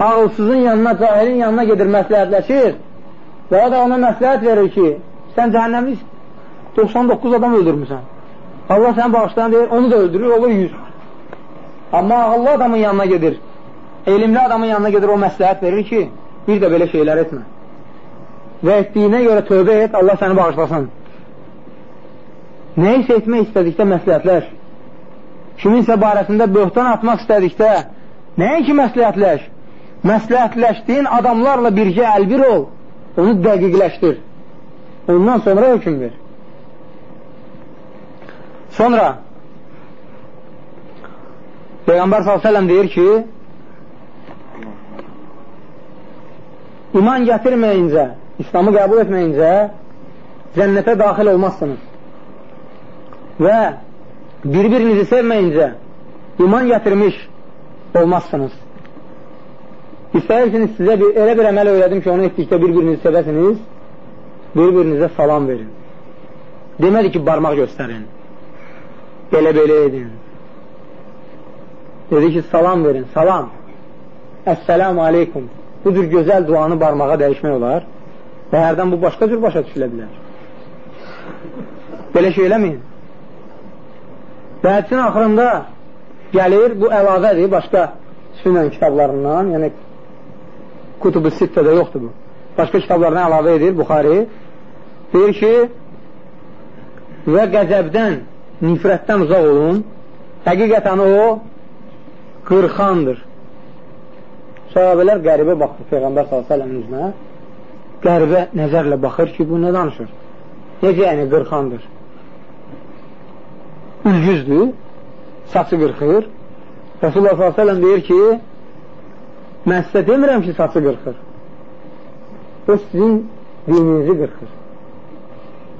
ağılsızın yanına, cahilin yanına gedir, məsləhətləşir və o da ona məsləhət verir ki, sən cəhənnəmli 99 adam öldürmüsən. Allah səni bağışlayan deyir, onu da öldürür, olur 100. Amma ağıllı adamın yanına gedir, elmli adamın yanına gedir, o məsləhət verir ki, bir də belə şeylər etmə. Və etdiyinə görə tövbə et, Allah səni bağışlasın. Nə isə etmək istədikdə məsləhətləş. Kiminsə barəsində böhtan atmaq istədikdə, nəinki məsləhətləş, məsləhətləşdiyin adamlarla birgə əlbir ol, onu dəqiqləşdir. Ondan sonra hökum ver. Sonra Peyğəmbər s.ə.v deyir ki, iman gətirməyincə, İslamı qəbul etməyincə cənnətə daxil olmazsınız. Və bir-birinizi sevməyincə iman gətirmiş olmazsınız. İstəyirsiniz sizə bir, elə bir əməl öyrədim ki, onu etdikdə bir-birinizi sevəsiniz, bir-birinizə salam verin. Demədi ki, barmaq göstərin. Belə-belə edin. Dedi ki, salam verin, salam. Əssəlamu aleykum. Bu cür gözəl duanı barmağa dəyişmək olar və hərdən bu başqa cür başa düşülə bilər. Belə şey eləməyin. Və hədisin axırında gəlir, bu əlavədir başqa sünən kitablarından, yəni Kutubu Sittədə yoxdur bu. Başqa kitablardan əlavə edir Buxari. Deyir ki, və qəzəbdən, nifrətdən uzaq olun. Həqiqətən o qırxandır. Sahabələr qəribə baxdı Peyğəmbər s.ə.v-in üzünə. Qəribə nəzərlə baxır ki, bu nə danışır? Necə yəni qırxandır? Ülgüzdür, saçı qırxır. Rasulullah s.ə.v deyir ki, mən sizə demirəm ki, saçı qırxır. O sizin dininizi qırxır.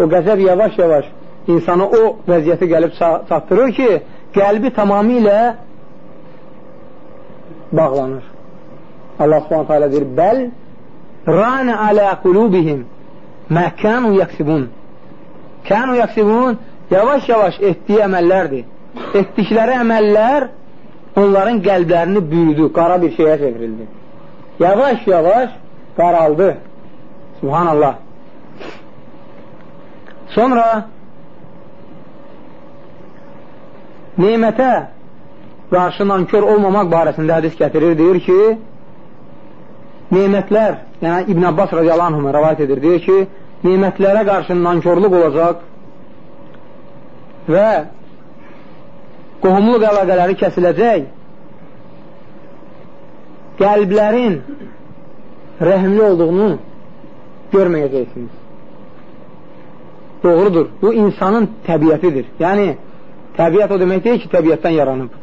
O qəzəb yavaş-yavaş insanı o vəziyyəti gəlib çatdırır ki, qəlbi tamamilə bağlanır. Allah alə deyir, bəl ranə alə qulubihim mə kənu yəksibun. Kənu yəksibun yavaş-yavaş etdiyi əməllərdir. Etdikləri əməllər onların qəlblərini büyüdü, qara bir şeyə çevrildi. Yavaş-yavaş qaraldı. Subhanallah. Sonra nemətə qarşı nankör olmamaq barəsində hədis gətirir, deyir ki, nemətlər, yəni İbn Abbas radiyallahu anhümə rəvayət edir, deyir ki, nemətlərə qarşı nankörlük olacaq və qohumluq əlaqələri kəsiləcək, qəlblərin rəhimli olduğunu görməyəcəksiniz. Doğrudur, bu insanın təbiətidir. Yəni, təbiət o demək deyil ki, təbiətdən yaranıb.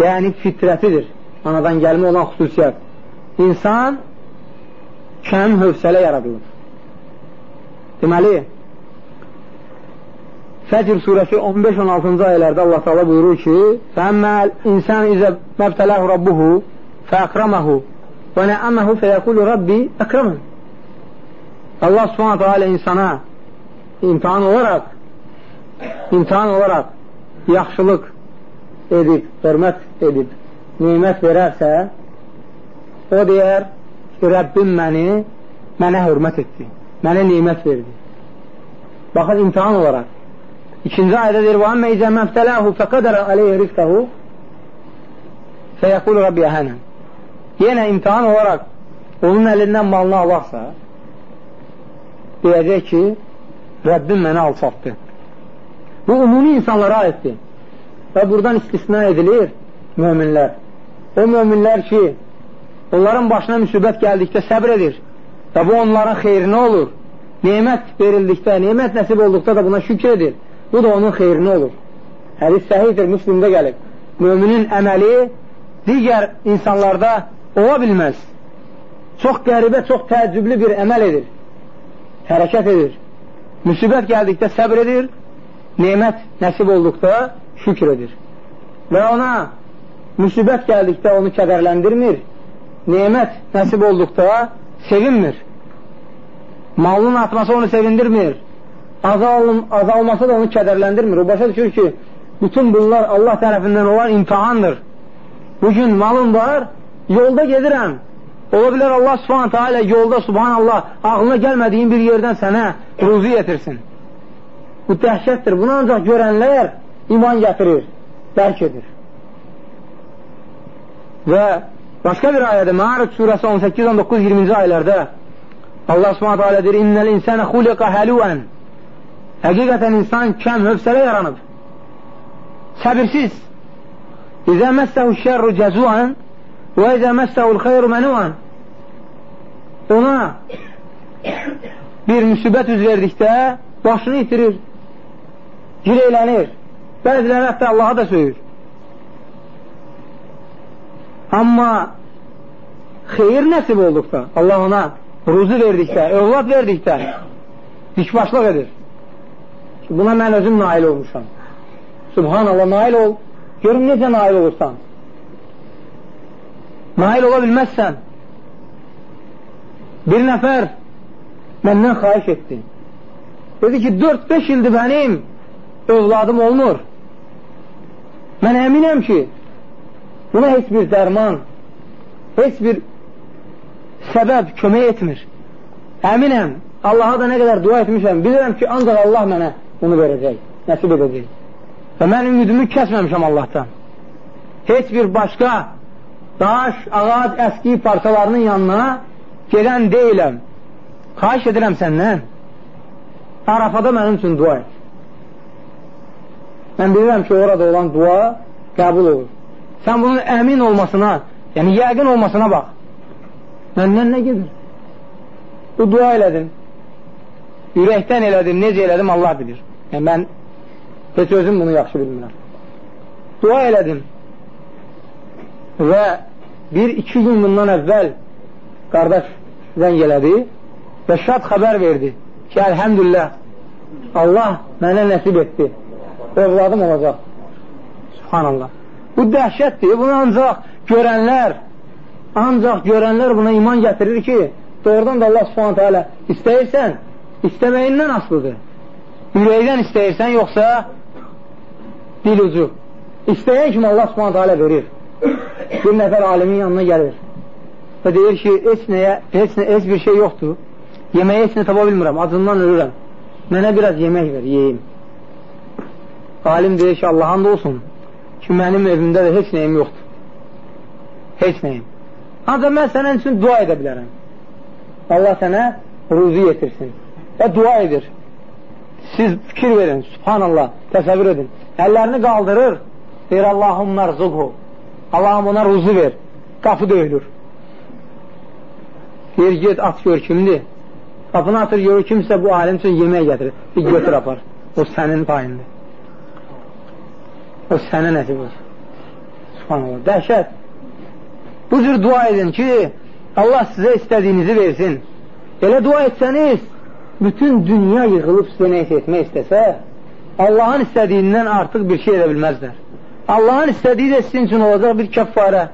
Yəni, fitrətidir, anadan gəlmə olan xüsusiyyət. İnsan kəm hövsələ yaradılır. Deməli, Fəcr surəsi 15-16-cı ayələrdə Allah Taala buyurur ki: "Fəmməl insan izə məbtələhu rabbuhu fəəkramahu və nə'amahu fəyəqulu rabbi əkramun." Allah subhanətə alə insana imtihan olaraq imtihan olaraq yaxşılıq edib, hörmət edib, nimət verərsə, o deyər ki, Rəbbim məni, mənə hörmət etdi, mənə nimət verdi. Baxın, imtihan olaraq. İkinci ayədə deyir, وَأَمَّا إِذَا مَفْتَلَاهُ فَقَدَرَ عَلَيْهِ رِزْقَهُ فَيَقُولُ رَبِّ أَهَنًا Yenə imtihan olaraq onun əlindən malını alarsa, deyəcək ki, Rəbbim mənə alçatdı. Bu, ümumi insanlara aiddir. Və buradan istisna edilir möminlər. O möminlər ki, onların başına müsibət gəldikdə səbr edir. Və bu onların xeyrinə olur. Nemət verildikdə, nemət nəsib olduqda da buna şükür edir. Bu da onun xeyrinə olur. Hədis səhiydir, müslimdə gəlib. Müminin əməli digər insanlarda ola bilməz. Çox qəribə, çox təəccüblü bir əməl edir. Hərəkət edir. Müsibət gəldikdə səbr edir, nemət nəsib olduqda şükür edir. Və ona müsibət gəldikdə onu kədərləndirmir, nemət nəsib olduqda sevinmir. Malının artması onu sevindirmir. Azalım, azalması da onu kədərləndirmir. O başa düşür ki, bütün bunlar Allah tərəfindən olan imtihandır. Bugün malım var, yolda gedirəm. Ola bilər Allah subhanətə alə yolda subhanallah ağlına gəlmədiyin bir yerdən sənə ruzi yetirsin. Bu dəhşətdir. Bunu ancaq görənlər iman gətirir, dərk edir. Və başqa bir ayədə Ma'arif surəsi 18, 19, 20-ci ayələrdə Allah subhanətə alə deyir İnnəl insənə xuliqə həluvən Həqiqətən insan kəm hövsələ yaranıb. Səbirsiz. İzə məssəhu şərru cəzuən və izə məssəhu xeyru mənuən ona bir müsibət üz verdikdə başını itirir, gileylənir. Bəziləri hətta Allaha da söyür. Amma xeyir nəsib olduqda, Allah ona ruzu verdikdə, övlad verdikdə dikbaşlıq edir. Buna mən özüm nail olmuşam. Subhanallah, nail ol. Görün necə nail olursan. Nail ola bilməzsən. Bir nəfər məndən xahiş etdi. Dedi ki, 4-5 ildir mənim övladım olmur. Mən əminəm ki, buna heç bir dərman, heç bir səbəb kömək etmir. Əminəm, Allaha da nə qədər dua etmişəm, bilirəm ki, ancaq Allah mənə bunu verəcək, nəsib edəcək. Və mən ümidimi kəsməmişəm Allahdan. Heç bir başqa daş, ağac, əski parçalarının yanına gedən deyiləm. Xahiş edirəm səndən. Arafada mənim üçün dua et. Mən bilirəm ki, orada olan dua qəbul olur. Sən bunun əmin olmasına, yəni yəqin olmasına bax. Məndən nə gedir? Bu dua elədim. Ürəkdən elədim, necə elədim Allah bilir. Yəni mən heç özüm bunu yaxşı bilmirəm. Dua elədim. Və bir-iki gün bundan əvvəl qardaş zəng elədi və şad xəbər verdi ki, əlhəmdülillah, Allah mənə nəsib etdi. Övladım olacaq. Subhanallah. Bu dəhşətdir. Bunu ancaq görənlər, ancaq görənlər buna iman gətirir ki, doğrudan da Allah subhanətə alə istəyirsən, istəməyindən asılıdır. Ürəkdən istəyirsən, yoxsa dil ucu. İstəyən kimi Allah subhanətə alə verir. Bir nəfər alimin yanına gəlir və deyir ki, heç, nəyə, heç, nə, heç bir şey yoxdur, yeməyə heç nə tapa bilmirəm, acından ölürəm, mənə biraz yemək ver, yeyim. Alim deyir ki, Allahın da olsun ki, mənim evimdə də heç nəyim yoxdur. Heç nəyim. Ancaq mən sənin üçün dua edə bilərəm. Allah sənə ruzi yetirsin. Və dua edir. Siz fikir verin, subhanallah, təsəvvür edin. Əllərini qaldırır, deyir Allahım mərzuqhu. Allahım ona ruzu ver. Qapı döyülür. Deyir, get, at gör kimdir. Qapını atır, görür kimsə bu alim üçün yemək gətirir. Bir götür apar. O sənin payındır. O sənə nəsib olsun. Subhanallah. Dəhşət. Bu cür dua edin ki, Allah sizə istədiyinizi versin. Elə dua etsəniz, bütün dünya yığılıb sizə neysə etmək istəsə, Allahın istədiyindən artıq bir şey edə bilməzlər. Allahın istədiyi də sizin üçün olacaq bir kəffarə.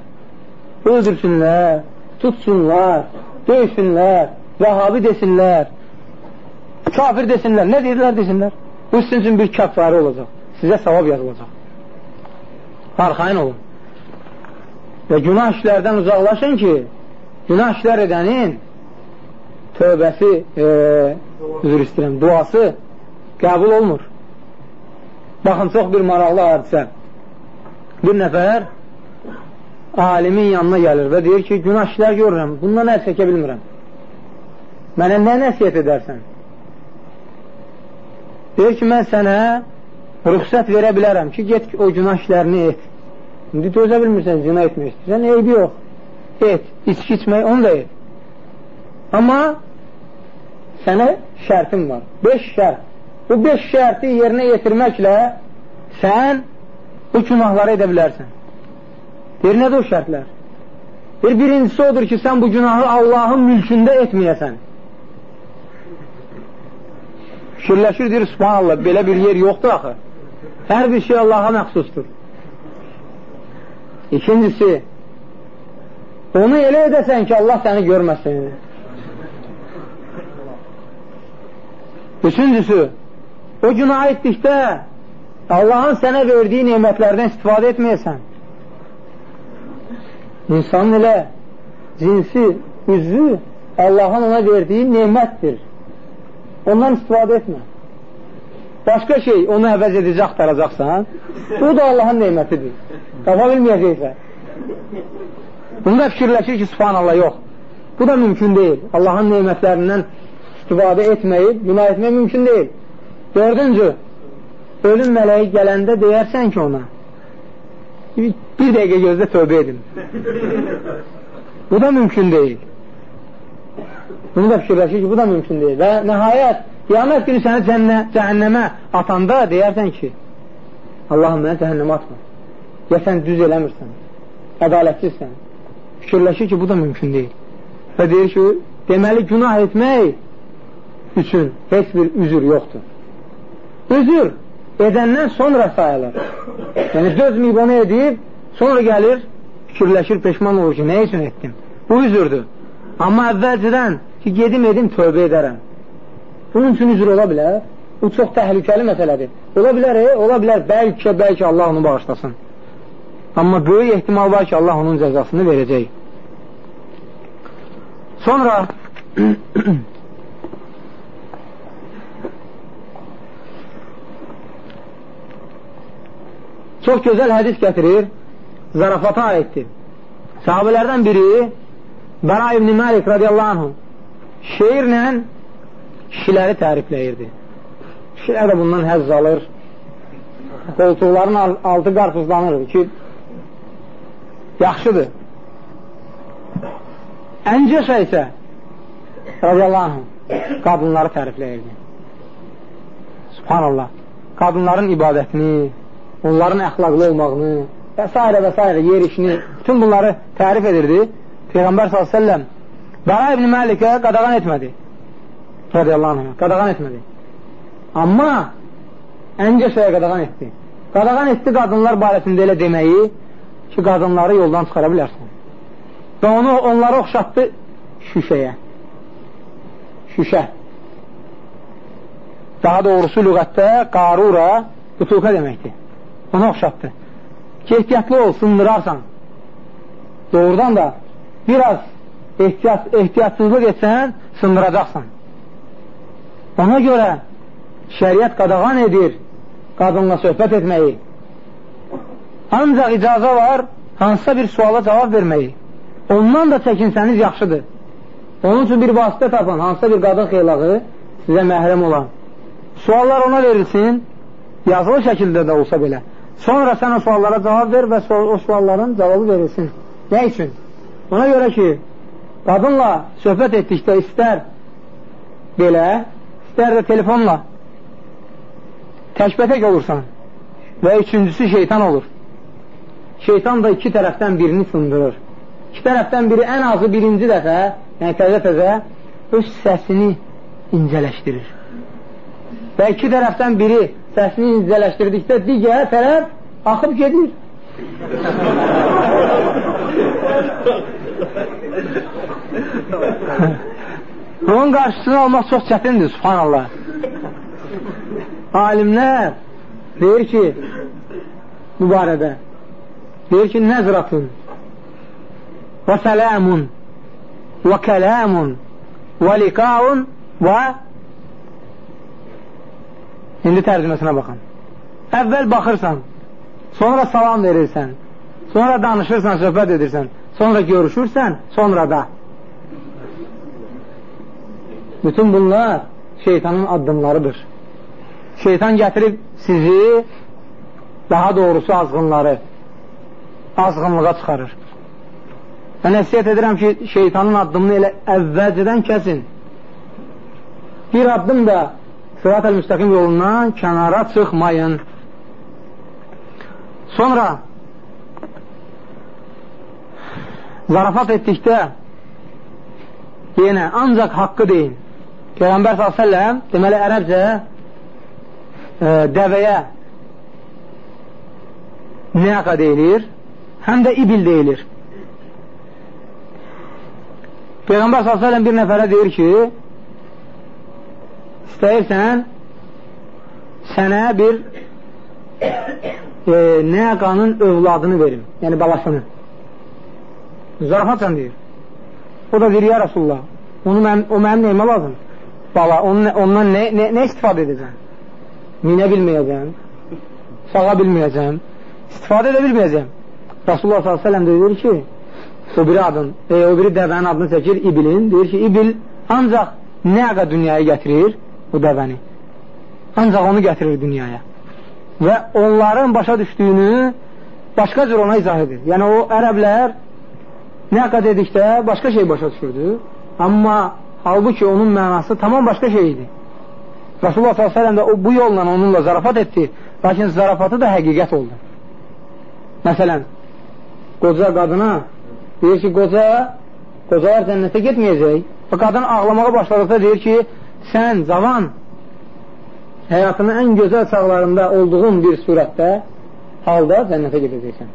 Öldürsünlər, tutsunlar, döysünlər, vəhabi desinlər, kafir desinlər, nə deyirlər desinlər. Bu sizin üçün bir kəffarə olacaq. Sizə savab yazılacaq. Arxayın olun. Və günah işlərdən uzaqlaşın ki, günah işlər edənin tövbəsi, e, üzr istəyirəm, duası qəbul olmur. Baxın, çox bir maraqlı hadisə. Bir nəfər alimin yanına gəlir və deyir ki, günah işlər görürəm, bundan əl çəkə bilmirəm. Mənə nə nəsiyyət edərsən? Deyir ki, mən sənə rüxsət verə bilərəm ki, get o günah işlərini et. İndi dözə bilmirsən, zina etmək istəyirsən, eybi yox. Et, içki içmək, onu da et. Amma sənə şərtim var. 5 şərt. Bu 5 şərti yerinə yetirməklə sən bu günahları edə bilərsən. Deyir, nədir o şərtlər? Bir birincisi odur ki, sən bu günahı Allahın mülkündə etməyəsən. Fikirləşir, deyir, subhanallah, belə bir yer yoxdur axı. Hər bir şey Allaha məxsusdur. İkincisi, onu elə edəsən ki, Allah səni görməsin. Üçüncüsü, o günah etdikdə Allahın sənə verdiyi nemətlərdən istifadə etməyəsən. İnsanın elə cinsi, üzvü Allahın ona verdiyi nemətdir. Ondan istifadə etmə. Başqa şey, onu əvəz edici axtaracaqsan, bu da Allahın nemətidir. Tapa bilməyəcəksə. Bunu da fikirləşir ki, subhanallah, yox. Bu da mümkün deyil. Allahın nemətlərindən istifadə etməyib, günah etmək mümkün deyil. Dördüncü, ölüm mələyi gələndə deyərsən ki ona, bir dəqiqə gözlə tövbə edin. Bu da mümkün deyil. Bunu da fikirləşir ki, bu da mümkün deyil. Və nəhayət, qiyamət günü səni cənnə, cəhənnəmə atanda deyərsən ki, Allahım mənə cəhənnəmə atma. Ya sən düz eləmirsən, ədalətsizsən. Fikirləşir ki, bu da mümkün deyil. Və deyir ki, deməli, günah etmək üçün heç bir üzür yoxdur. Üzür edəndən sonra sayılır. Yəni, dözməyib onu edib, sonra gəlir, fikirləşir, peşman olur ki, nə üçün etdim? Bu üzürdür. Amma əvvəlcədən ki, gedim edim, tövbə edərəm. Bunun üçün üzr ola bilər. Bu çox təhlükəli məsələdir. Ola bilər, e? ola bilər, bəlkə, bəlkə Allah onu bağışlasın. Amma böyük ehtimal var ki, Allah onun cəzasını verəcək. Sonra çox gözəl hədis gətirir, zarafata aiddir. Sahabələrdən biri Bəra ibn Məlik radiyallahu anhu şeirlə kişiləri tərifləyirdi. Kişilər də bundan həzz alır. Qoltuqların altı qarpızlanır ki, yaxşıdır. Əncəşə isə radiyallahu anh qadınları tərifləyirdi. Subhanallah. Qadınların ibadətini, onların əxlaqlı olmağını və s. və s. yer işini, bütün bunları tərif edirdi. Peyğəmbər s.ə.v Bəra ibn Məlikə qadağan etmədi. Radiyallahu anh, qadağan etmədi. Amma əncəşəyə qadağan etdi. Qadağan etdi qadınlar barəsində elə deməyi ki, qadınları yoldan çıxara bilərsən. Və onu, onları oxşatdı şüşəyə. Şüşə. Daha doğrusu lügətdə qarura butuqa deməkdir. Onu oxşatdı. Ki, ehtiyatlı ol, sındırarsan. Doğrudan da biraz ehtiyat, ehtiyatsızlıq etsən, sındıracaqsan. Ona görə şəriət qadağan edir qadınla söhbət etməyi. Ancaq icazə var hansısa bir suala cavab verməyi. Ondan da çəkinsəniz yaxşıdır. Onun üçün bir vasitə tapan, hansısa bir qadın xeylağı sizə məhrəm olan. Suallar ona verilsin, yazılı şəkildə də olsa belə. Sonra sən o suallara cavab ver və o sualların cavabı verilsin. Nə üçün? Ona görə ki, qadınla söhbət etdikdə istər belə, istər də telefonla təkbətək olursan və üçüncüsü şeytan olur. Şeytan da iki tərəfdən birini sındırır. İki tərəfdən biri ən azı birinci dəfə, yəni təzə-təzə öz səsini incələşdirir. Və iki tərəfdən biri səsini incələşdirdikdə digər tərəf axıb gedir. Onun qarşısını almaq çox çətindir, subhanallah. Alimlər deyir ki, bu barədə, deyir ki, nəzratun və sələmun və kələmun və liqaun və indi tərcüməsinə baxın. Əvvəl baxırsan, sonra salam verirsən, sonra danışırsan, söhbət edirsən, sonra görüşürsən, sonra da. Bütün bunlar şeytanın addımlarıdır. Şeytan gətirib sizi, daha doğrusu azğınları, azğınlığa çıxarır. Və nəsiyyət edirəm ki, şeytanın addımını elə əvvəlcədən kəsin. bir addım da sırat-ı müstəqim yolundan kənara çıxmayın. Sonra zarafat etdikdə yenə ancaq haqqı deyin. Peyğəmbər s.ə.v deməli ərəbcə e, dəvəyə nəqa deyilir, həm də ibil deyilir. Peyğəmbər s.ə.v bir nəfərə deyir ki, istəyirsən sənə bir e, nəqanın övladını verim, yəni balasını. Zarafatla deyir. O da deyir, ya Rasulullah, onu mən, o mənim neyimə lazım? Bala, onun, ondan nə, nə, nə istifadə edəcəm? Minə bilməyəcəm, sağa bilməyəcəm, istifadə edə bilməyəcəm. Rasulullah s.ə.v deyir ki, o biri adın, e, o biri dəvənin adını çəkir İbilin, deyir ki, İbil ancaq nəqa dünyaya gətirir bu dəvəni. Ancaq onu gətirir dünyaya. Və onların başa düşdüyünü başqa cür ona izah edir. Yəni o ərəblər nəqa dedikdə başqa şey başa düşürdü. Amma halbuki onun mənası tamam başqa şey idi. Rasulullah s.ə.v də bu yolla onunla zarafat etdi. Lakin zarafatı da həqiqət oldu. Məsələn, qoca qadına deyir ki, qoca, qocalar cənnətə getməyəcək. Və qadın ağlamağa başladıqda deyir ki, sən cavan həyatının ən gözəl çağlarında olduğun bir surətdə halda cənnətə gedəcəksən.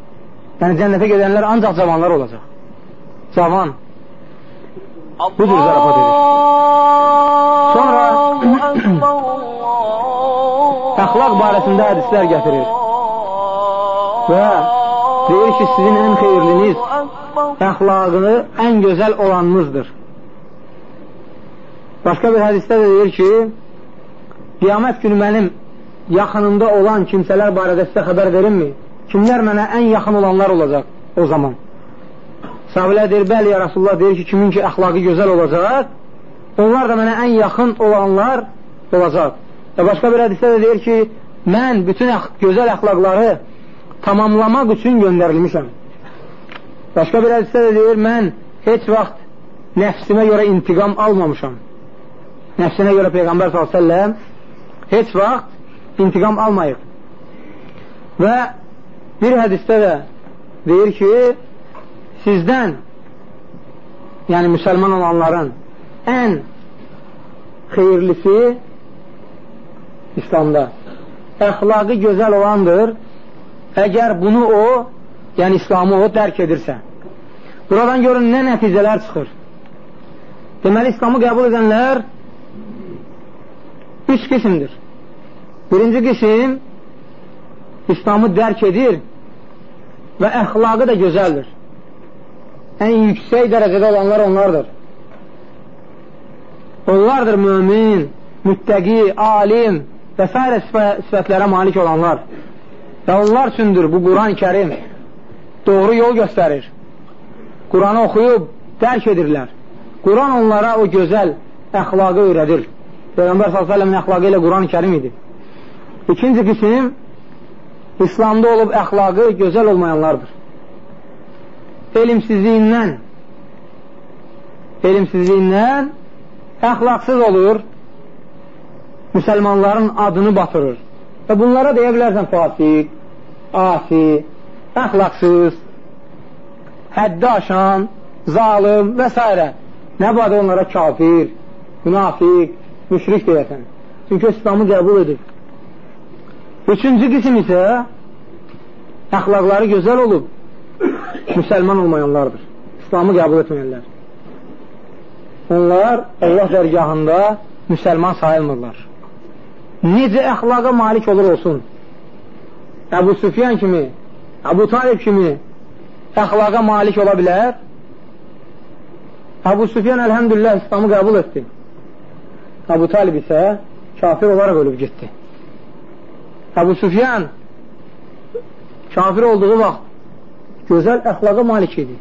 Yəni cənnətə gedənlər ancaq cavanlar olacaq. Cavan. Bu cür zarafat edir. Sonra əxlaq barəsində hədislər gətirir. Və ki, sizin ən xeyirliniz əxlaqını ən gözəl olanınızdır. Başqa bir hədisdə də deyir ki, qiyamət günü mənim yaxınımda olan kimsələr barədə sizə xəbər verimmi? Kimlər mənə ən yaxın olanlar olacaq o zaman? Sahabələr deyir, bəli, ya Rasulullah deyir ki, kimin ki əxlaqı gözəl olacaq, onlar da mənə ən yaxın olanlar olacaq. Və başqa bir hədisdə də deyir ki, mən bütün əx gözəl əxlaqları tamamlamaq üçün göndərilmişəm. Başqa bir hədisdə də deyir, mən heç vaxt nəfsimə görə intiqam almamışam nəfsinə görə Peyğəmbər s.ə.v heç vaxt intiqam almayıb. Və bir hədisdə də deyir ki, sizdən, yəni müsəlman olanların ən xeyirlisi İslamda əxlaqı gözəl olandır, əgər bunu o, yəni İslamı o dərk edirsə. Buradan görün, nə nəticələr çıxır. Deməli, İslamı qəbul edənlər üç qismdir. Birinci qism İslamı dərk edir və əxlaqı da gözəldir. Ən yüksək dərəcədə olanlar onlardır. Onlardır mümin, müttəqi, alim və s. sifətlərə malik olanlar. Və onlar üçündür bu Quran-ı kərim doğru yol göstərir. Quranı oxuyub dərk edirlər. Quran onlara o gözəl əxlaqı öyrədir. Peyğəmbər s.ə.v-in əxlaqı ilə Quran-ı kərim idi. İkinci qism, İslamda olub əxlaqı gözəl olmayanlardır. Elmsizliyindən, elmsizliyindən əxlaqsız olur, müsəlmanların adını batırır. Və bunlara deyə bilərsən fasik, asi, əxlaqsız, həddi aşan, zalım və s. Nə badə onlara kafir, münafiq, müşrik deyəsən. Çünki İslamı qəbul edib. Üçüncü qism isə əxlaqları gözəl olub, müsəlman olmayanlardır. İslamı qəbul etməyənlər. Onlar Allah dərgahında müsəlman sayılmırlar. Necə əxlaqa malik olur olsun, Əbu Süfyan kimi, Əbu Talib kimi əxlaqa malik ola bilər, Əbu Süfyan əlhəmdülillah İslamı qəbul etdi. Əbu Talib isə kafir olaraq ölüb getdi. Əbu Süfyan kafir olduğu vaxt gözəl əxlaqa malik idi.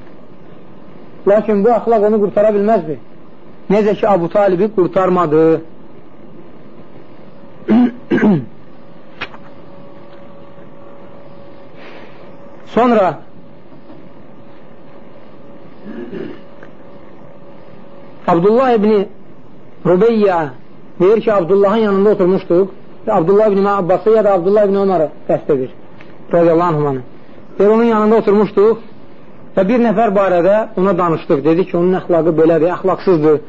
Lakin bu əxlaq onu qurtara bilməzdi. Necə ki, Əbu Talibi qurtarmadı. Sonra Abdullah ibni Rubeyya deyir ki, Abdullahın yanında oturmuşduq. Abdullah ibn Abbası ya da Abdullah ibn Ömərə qəst edir. Radiyallahu anhumanı. Deyir, onun yanında oturmuşduq və bir nəfər barədə ona danışdıq. Dedi ki, onun əxlaqı belədir, əxlaqsızdır.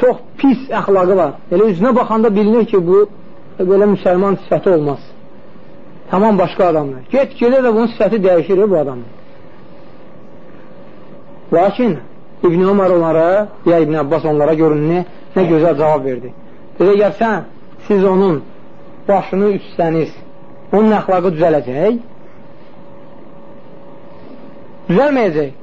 Çox pis əxlaqı var. Elə üzünə baxanda bilinir ki, bu belə müsəlman sifəti olmaz. Tamam başqa adamdır. Get, gedə də bunun sifəti dəyişir bu adamın. Lakin İbn Ömər onlara, ya İbn Abbas onlara görün nə, nə gözəl cavab verdi. Dedi, əgər sən, siz onun başını üstsəniz, onun əxlaqı düzələcək, düzəlməyəcək.